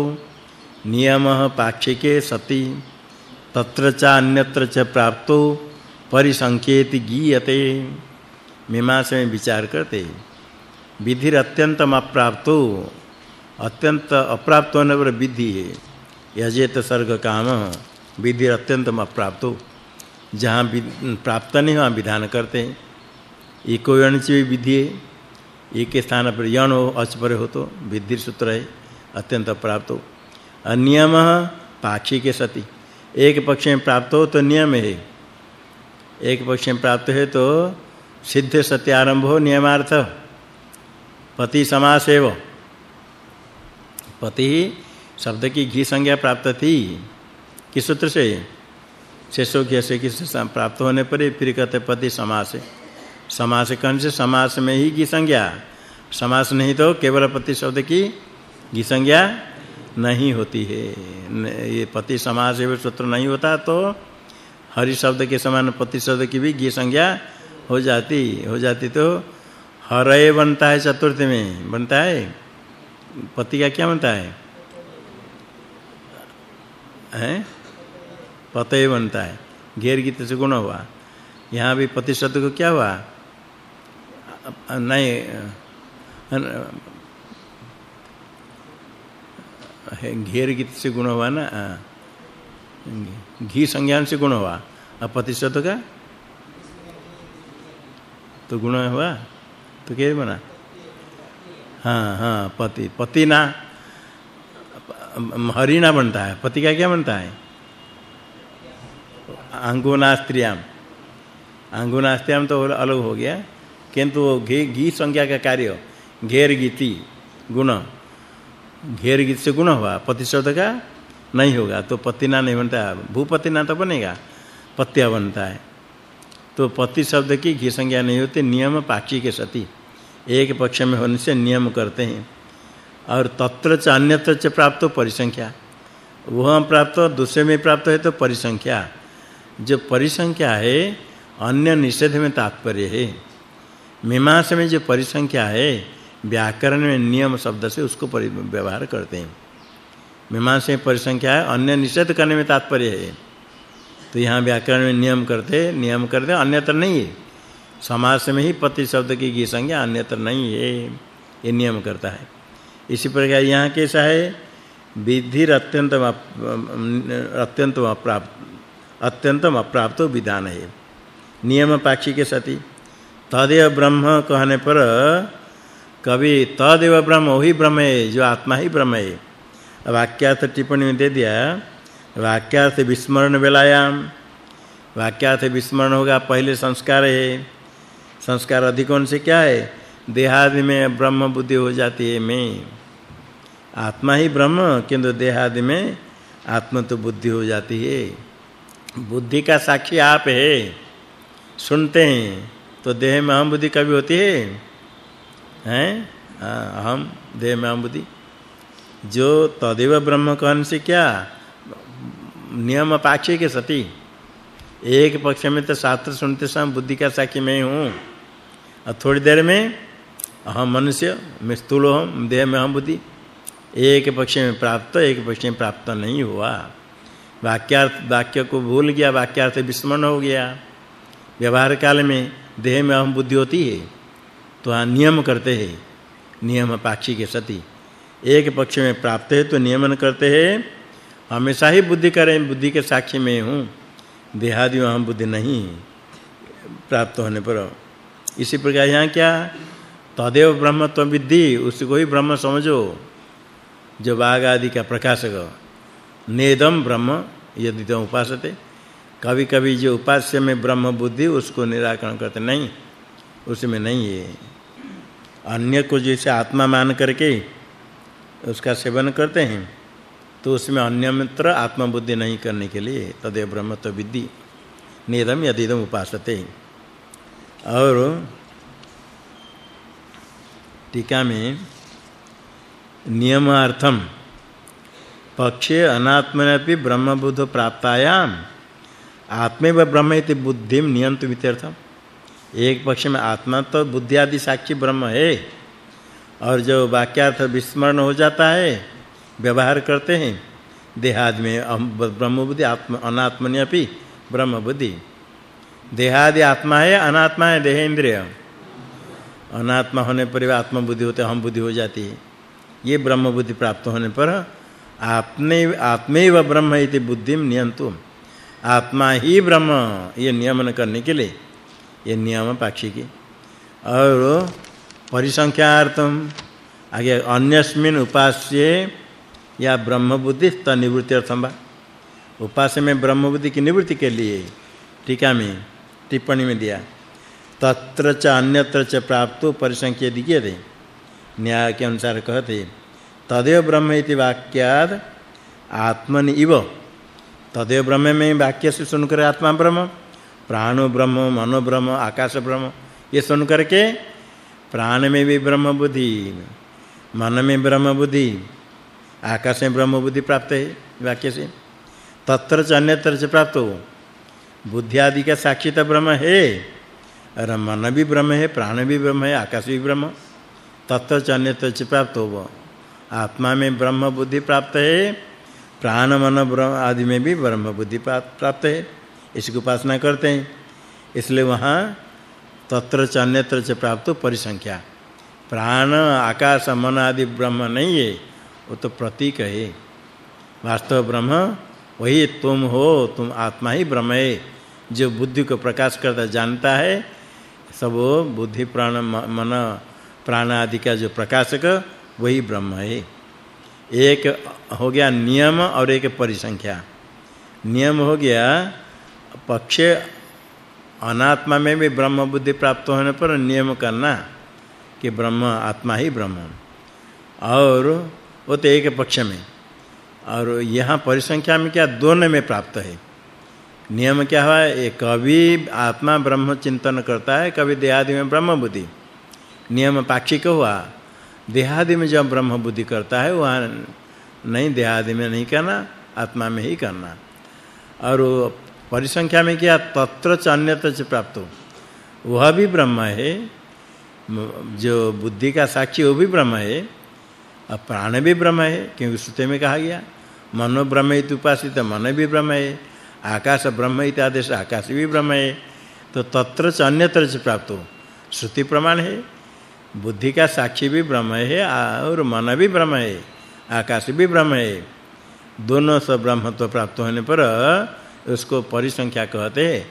नियम पाक्षिके सति। तत्र च अन्यत्र च प्राप्तो। परिसंकेत गीयते। मीमांसा में विचार करते विधिर अत्यंतम अप्राप्तो। अत्यंत अप्राप्त होने पर विधि है। यजेत सर्ग काम, विधिर अत्यंतम अप्राप्तो। जहाँ प्राप्त नहीं, वहाँ विधान करते हैं। एको यण से विधि है। एक स्थान पर यण हो अच पर हो तो विधि सूत्र है, अत्यंत प्राप्त हो। अनियम पाक्षी के सति। एक पक्ष में प्राप्त हो तो नियम है। एक पक्ष में प्राप्त है तो सिद्ध सत्य आरंभ हो, नियमार्थ। पति समास एव। पति शब्द की घी संज्ञा प्राप्त थी। किस सूत्र से? शेषो के से किस प्राप्त होने पर फिर कहते पति समास। समास कौन से? समास में ही घी संज्ञा। समास नहीं तो केवल पति शब्द की घी संज्ञा नहीं होती है। ये पति समास एवं सूत्र नहीं होता तो हरि शब्द के समान पति शब्द की भी घी संज्ञा हो जाती हो जाती तो हरय बनता है चतुर्थी में। बनता है? पति का क्या बनता है? हैं? पतय बनता है। घेर गीत से गुण हुआ। यहाँ भी पति शब्द को क्या हुआ? नहीं घेर गीत से गुण हुआ ना? घी संज्ञान से गुण हुआ। अब पति शब्द का? तो गुण हुआ? तो क्या बना। हाँ हाँ पति पति ना हरिणा बनता है। पति का क्या बनता है? अंगुनास्त्रियाम। अंगुनास्त्रियाम तो अलग हो गया। किंतु घी घी संज्ञा का कार्य घेर गीति गुण। घेर गीत से गुण हुआ। पति शब्द का नहीं होगा। तो पतिना नहीं बनता। भूपतिना तो बनेगा। पत्या बनता है। तो पति शब्द की घी संज्ञा नहीं होती, नियम पाक्षी के सती। एक पक्ष में होने से नियम करते हैं। और तत्र च अन्यत्र च प्राप्त परिसंख्या। वह प्राप्त दूसरे में प्राप्त है तो परिसंख्या। जो परिसंख्या है, अन्य निषेध में तात्पर्य है। मीमांस में जो परिसंख्या है, व्याकरण में नियम शब्द से उसको व्यवहार करते हैं। मीमांस में परिसंख्या है, अन्य निषेध करने में तात्पर्य है। तो यहाँ व्याकरण में नियम करते नियम करते, अन्यत्र नहीं है। समास में ही पति शब्द की की संज्ञा अन्यत्र नहीं है। ये नियम करता है। इसी प्रकार यहाँ कैसा है? विधि अत्यंत अत्यंत अप्राप्त अत्यंतम अप्राप्त विधान है। नियम पाक्षी के सती। तदेव ब्रह्म कहने पर कभी तदेव ब्रह्म वही ब्रह्म है, जो आत्मा ही ब्रह्म है। वाक्यार्थ टिप्पणी में दे दिया वाक्यार्थ विस्मरण वेलायाम वाक्यार्थ विस्मरण होगा, पहले संस्कार है। संस्कार अधिकोण से क्या है? देहादि में ब्रह्म बुद्धि हो जाती है मैं आत्मा ही ब्रह्म, किंतु देहादि में आत्म तो बुद्धि हो जाती है। बुद्धि का साक्षी आप है। सुनते हैं तो देह में अहम बुद्धि कभी होती है? हैं? हाँ, अहम देह में अहम बुद्धि। जो तदेव ब्रह्म कहन से क्या? नियम पाक्षी के सती। एक पक्ष में तो शास्त्र सुनते समय बुद्धि का साक्षी मैं हूँ। और थोड़ी देर में अहम मनुष्य, मैं स्थूल हूँ, देह में अहम बुद्धि। एक पक्ष में प्राप्त, एक पक्ष में प्राप्त नहीं हुआ। वाक्यार्थ, वाक्य को भूल गया, वाक्यार्थ विस्मरण हो गया। व्यवहार काल में देह में अहम बुद्धि होती है तो आ नियम करते हैं नियम पाक्षी के सती। एक पक्ष में प्राप्त है तो नियमन करते हैं। हमेशा ही बुद्धि करें, बुद्धि के साक्षी में हूँ देहादि में अहम बुद्धि नहीं प्राप्त होने पर। इसी प्रकार यहाँ क्या? तदेव ब्रह्म तो विद्धि, उसको ही ब्रह्म समझो। जो बाघ आदि का प्रकाशक नेदम ब्रह्म यदि तो उपासते। कभी-कभी जो उपास्य में ब्रह्म बुद्धि, उसको निराकरण करते नहीं उसमें नहीं है। अन्य को जैसे आत्मा मान करके उसका सेवन करते हैं तो उसमें अन्य आत्मबुद्धि नहीं करने के लिए तदेव ब्रह्म तो विद्धि। नेदम यदिदम उपासते और टीका में नियमार्थम पक्षे अनात्मनपि ब्रह्मबुद्ध प्राप्तायाम आत्मेव ब्रह्म इति बुद्धिम नियंतु इत्यर्थम एक पक्ष में आत्मा तो बुद्धि आदि साक्षी ब्रह्म है। और जो वाक्यार्थ विस्मरण हो जाता है व्यवहार करते हैं। देहादि में ब्रह्म बुद्धि आत्म अनात्मन्यपि ब्रह्म बुद्धि देहादि आत्मा है, अनात्मा है देह इंद्रिय अनात्मा होने पर आत्म बुद्धि होते हम बुद्धि हो जाती है। ये ब्रह्म बुद्धि प्राप्त होने पर आपने, आत्मेव ब्रह्म इति बुद्धिम नियंतु आत्मा ही ब्रह्म, ये नियमन करने के लिए, ये नियम पाक्षी की और परिसंख्यार्थम आगे अन्यस्मिन उपास्य या ब्रह्म बुद्धि अर्थम उपास्य में ब्रह्म बुद्धि की निवृत्ति के लिए टीका में टिप्पणी में दिया, तत्र च अन्यत्र च प्राप्तो परिसंख्य दिए न्याय के अनुसार कहते, तदेव ब्रह्म इति वाक्याद आत्मन इव। तदेव ब्रह्म में वाक्य से सुनकर आत्मा ब्रह्म, प्राणो ब्रह्म, मनो ब्रह्म, आकाश ब्रह्म, ये सुन करके प्राण में भी ब्रह्म बुद्धि मन में ब्रह्म बुद्धि आकाश में ब्रह्म बुद्धि प्राप्त है, वाक्य से। तत्र च अन्यत्र च प्राप्त हो। बुद्धि आदि का साक्षी तो ब्रह्म है, और मन भी ब्रह्म है, प्राण भी ब्रह्म है, आकाश भी ब्रह्म। तत्व च अन्यत्र च प्राप्त हो। आत्मा में ब्रह्म बुद्धि प्राप्त है, प्राण, मन, ब्रह्म आदि में भी ब्रह्म बुद्धि प्राप्त है। इसकी उपासना करते हैं। इसलिए वहाँ तत्र च अन्यत्र च प्राप्त परिसंख्या। प्राण, आकाश, मन आदि ब्रह्म नहीं है। वो तो प्रतीक है। वास्तव ब्रह्म, वही तुम हो, तुम आत्मा ही ब्रह्म है। जो बुद्धि को प्रकाश करता जानता है, सब बुद्धि, प्राण मन प्राण आदि का जो प्रकाशक, वही ब्रह्म है। एक हो गया नियम और एक परिसंख्या। नियम हो गया, पक्ष अनात्मा में भी ब्रह्म बुद्धि प्राप्त होने पर नियम करना कि ब्रह्म, आत्मा ही ब्रह्म। और वो तो एक पक्ष में। और यहाँ परिसंख्या में क्या दोनों में प्राप्त है? नियम क्या हुआ? है कभी आत्मा ब्रह्म चिंतन करता है कभी देहादि में ब्रह्म बुद्धि। नियम पाक्षिक हुआ। देहादि में जब ब्रह्म बुद्धि करता है, वहाँ नहीं, देहादि में नहीं करना, आत्मा में ही करना। और परिसंख्या में क्या? तत्र च अन्यत्र च प्राप्त। वह भी ब्रह्म है। जो बुद्धि का साक्षी, वो भी ब्रह्म है। और प्राण भी ब्रह्म है, क्योंकि श्रुति में कहा गया, मनो ब्रह्म इति उपासित, मन भी ब्रह्म है, आकाश ब्रह्म इति आदेश, आकाश भी ब्रह्म है। तो तत्र च अन्यत्र च प्राप्त हो। श्रुति प्रमाण है, बुद्धि का साक्षी भी ब्रह्म है, और मन भी ब्रह्म है, आकाश भी ब्रह्म है। दोनों सब ब्रह्मत्व प्राप्त होने पर, उसको परिसंख्या कहते हैं।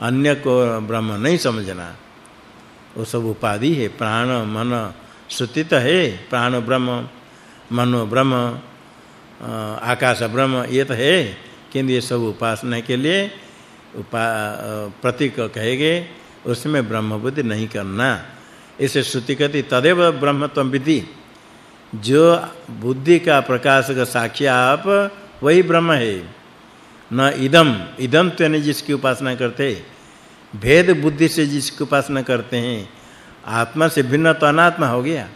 अन्य को ब्रह्म नहीं समझना। वो सब उपाधि है, प्राण, मन श्रुति तो है प्राण ब्रह्म मनो ब्रह्म आकाश ब्रह्म ये तो है। किंतु ये सब उपासना के लिए उपा प्रतीक कहेंगे, उसमें ब्रह्म बुद्धि नहीं करना। इसे श्रुति कहती तदेव ब्रह्मत्वम विधि। जो बुद्धि का प्रकाश का साक्षी आप, वही ब्रह्म है। न इदम इदम तो जिसकी उपासना करते। भेद बुद्धि से जिसकी उपासना करते हैं आत्मा से भिन्न तो अनात्मा हो गया।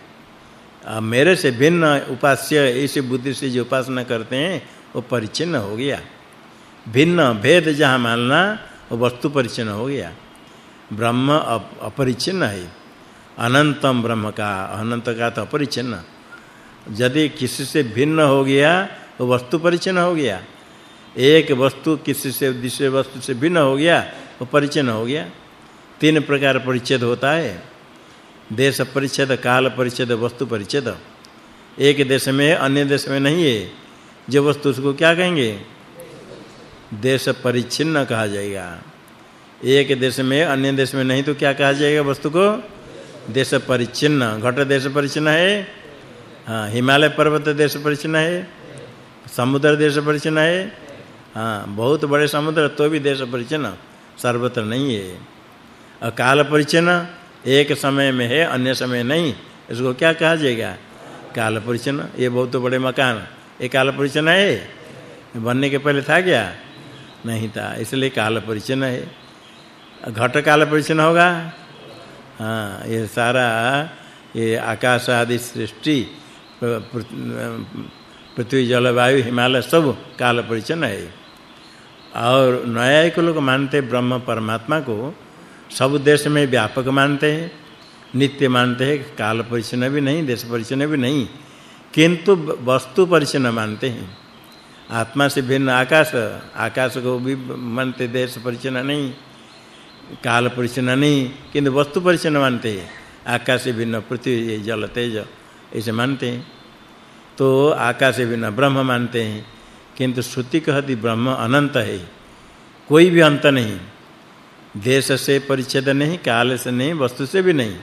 अब मेरे से भिन्न उपास्य इसी बुद्धि से जो उपासना करते हैं, वो परिचिन्न हो गया। भिन्न भेद जहाँ मानना, वो वस्तु परिचिन्न हो गया। ब्रह्म अपरिचिन्न है। अनंतम ब्रह्म का, अनंत का तो अपरिचिन्न। यदि किसी से भिन्न हो गया तो वस्तु परिचिन्न हो गया। एक वस्तु किसी से, दूसरे वस्तु से भिन्न हो गया, वो परिचिन्न हो गया। तीन प्रकार परिच्छेद होता है। देश परिच्छेद, काल परिच्छेद, वस्तु परिच्छेद। एक देश में अन्य देश में नहीं है। जो वस्तु उसको क्या कहेंगे? देश परिच्छिन्न कहा जाएगा। एक देश में अन्य देश में नहीं तो क्या कहा जाएगा वस्तु को? देश परिच्छिन्न। घट देश परिच्छिन्न है। हाँ हिमालय पर्वत देश परिच्छिन्न है। समुद्र देश परिचिन्न है। हाँ बहुत बड़े समुद्र तो भी देश परिचिन्न सर्वत्र नहीं है। अकाल काल परिचिन्न एक समय में है, अन्य समय नहीं। इसको क्या कहा जाएगा? काल परिचिन्न ये बहुत बड़े मकान। ये काल परिचिन्न है? बनने के पहले था क्या? नहीं था। इसलिए काल परिचिन्न है। घट काल परिचिन्न होगा? हाँ ये सारा, ये आकाश आदि सृष्टि, पृथ्वी, जल, वायु, हिमालय सब काल परिचन्न है। और न्यायिक लोग मानते ब्रह्म परमात्मा को सब देश में व्यापक मानते हैं, नित्य मानते हैं, काल परिचन्न भी नहीं, देश परिचन्न भी नहीं, किंतु वस्तु परिचन्न मानते हैं। आत्मा से भिन्न आकाश आकाश को भी मानते देश परिचन्न नहीं, काल परिचन्न नहीं, किंतु वस्तु परिचन्न मानते हैं। आकाश से भिन्न पृथ्वी जल, तेज ऐसे मानते हैं। तो आकाश से भिन्न ब्रह्म मानते हैं, किंतु श्रुति कहती ब्रह्म अनंत है, कोई भी अंत नहीं। देश से परिच्छेद नहीं, काल से नहीं, वस्तु से भी नहीं।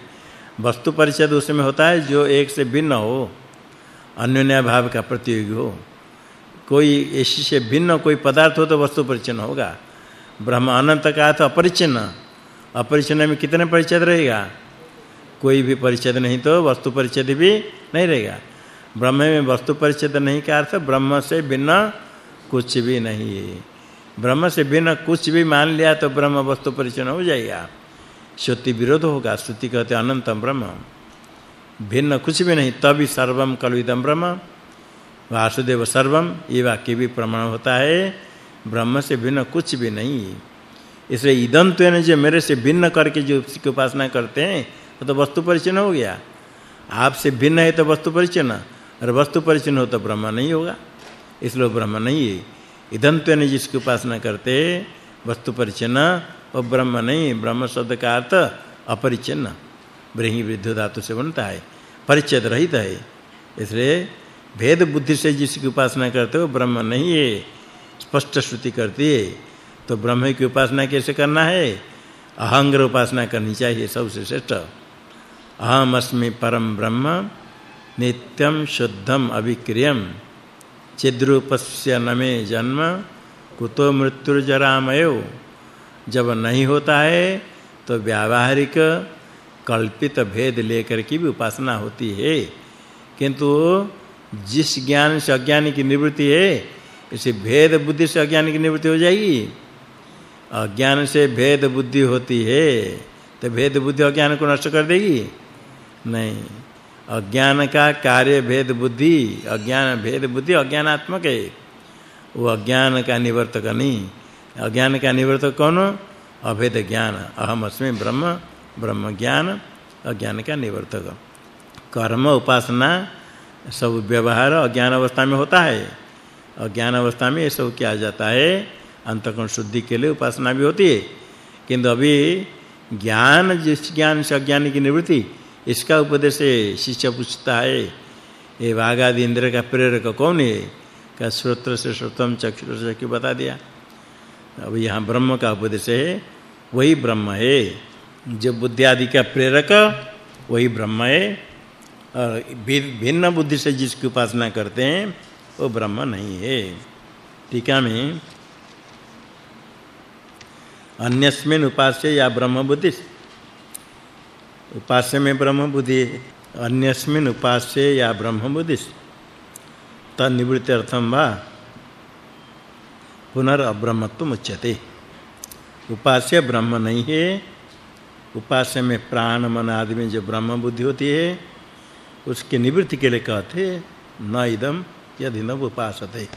वस्तु परिच्छेद उसमें होता है जो एक से भिन्न हो अन्योन्य भाव का प्रतियोगी हो। कोई ऐसी से भिन्न कोई पदार्थ हो तो वस्तु परिच्छिन्न होगा। ब्रह्म अनंत का तो अपरिच्छिन्न। अपरिच्छिन्न में कितने परिच्छेद रहेगा? कोई भी परिच्छेद नहीं तो वस्तु परिच्छेद भी नहीं रहेगा। ब्रह्म में वस्तु परिच्छेद नहीं का अर्थ ब्रह्म से भिन्न कुछ भी नहीं। है ब्रह्म से भिन्न कुछ भी मान लिया तो ब्रह्म वस्तु परिचय हो जाएगा। श्रुति विरोध होगा। श्रुति कहते अनंतम ब्रह्म। भिन्न कुछ भी नहीं तभी सर्वम कलुदम ब्रह्म। वासुदेव सर्वम ये वाक्य भी प्रमाण होता है। ब्रह्म से भिन्न कुछ भी नहीं। इसलिए इदंत्वेन जो मेरे से भिन्न करके जो उसकी उपासना करते हैं तो, तो वस्तु परिचय हो गया। आपसे भिन्न है तो वस्तु परिचय ना और वस्तु परिचय हो तो ब्रह्म नहीं होगा। इसलिए ब्रह्म नहीं है। इदंत्वेन जिसकी उपासना करते, वस्तु परिचन्न वो ब्रह्म नहीं, ब्रह्म शब्द का अर्थ अपरिचन्न। ब्रह्मी वृद्ध धातु से बनता है, परिचय रहित है। इसलिए भेद बुद्धि से जिसकी उपासना करते हो, ब्रह्म नहीं है, स्पष्ट श्रुति करती है। तो ब्रह्म की उपासना कैसे करना है? अहंग्र उपासना करनी चाहिए, सबसे श्रेष्ठ। अहम अस्मि परम ब्रह्म नित्यम शुद्धम अभिक्रियम। चिद्रूपस्य नमे जन्म, कुतो मृत्युर्जरामयो। जब नहीं होता है तो व्यावहारिक, कल्पित भेद लेकर की भी उपासना होती है। किंतु जिस ज्ञान से अज्ञान की निवृत्ति है, इसे भेद बुद्धि से अज्ञान की निवृत्ति हो जाएगी। अज्ञान से भेद बुद्धि होती है तो भेद बुद्धि अज्ञान को नष्ट कर देगी। नहीं। अज्ञान का कार्य भेद बुद्धि, अज्ञान भेद बुद्धि अज्ञानात्मक है। वो अज्ञान का निवर्तक नहीं। अज्ञान का निवर्तक कौन? अभेद ज्ञान। अहम अस्मि ब्रह्म ब्रह्म ज्ञान, अज्ञान का निवर्तक। कर्म उपासना सब व्यवहार अज्ञान अवस्था में होता है। अज्ञान अवस्था में ये सब किया जाता है। अंतकरण शुद्धि के लिए उपासना भी होती है। किंतु अभी ज्ञान, जिस ज्ञान से अज्ञान की निवृत्ति इसका उपदेश शिष्य पूछता है, ये वाघ आदि इंद्र का प्रेरक कौन है? का श्रोत्र से श्रोतम चक्षु से क्यों बता दिया? अब यहाँ ब्रह्म का उपदेश है, वही ब्रह्म है। जो बुद्धि आदि का प्रेरक, वही ब्रह्म है। और भिन्न बुद्धि से जिसकी उपासना करते हैं, वो ब्रह्म नहीं है। टीका में। अन्यस्मिन उपास्य या ब्रह्म बुद्धि उपास्य में ब्रह्म बुद्धि अन्यस्मिन उपास्य या ब्रह्म बुद्धि तनिवृत्ति अर्थम वा पुनर्ब्रह्मत्व उच्यते। उपास्य ब्रह्म नहीं है। उपास्य में प्राण, मन आदि में जो ब्रह्म बुद्धि होती है, उसके निवृत्ति के लिए कहते न इदम यदि न उपासते।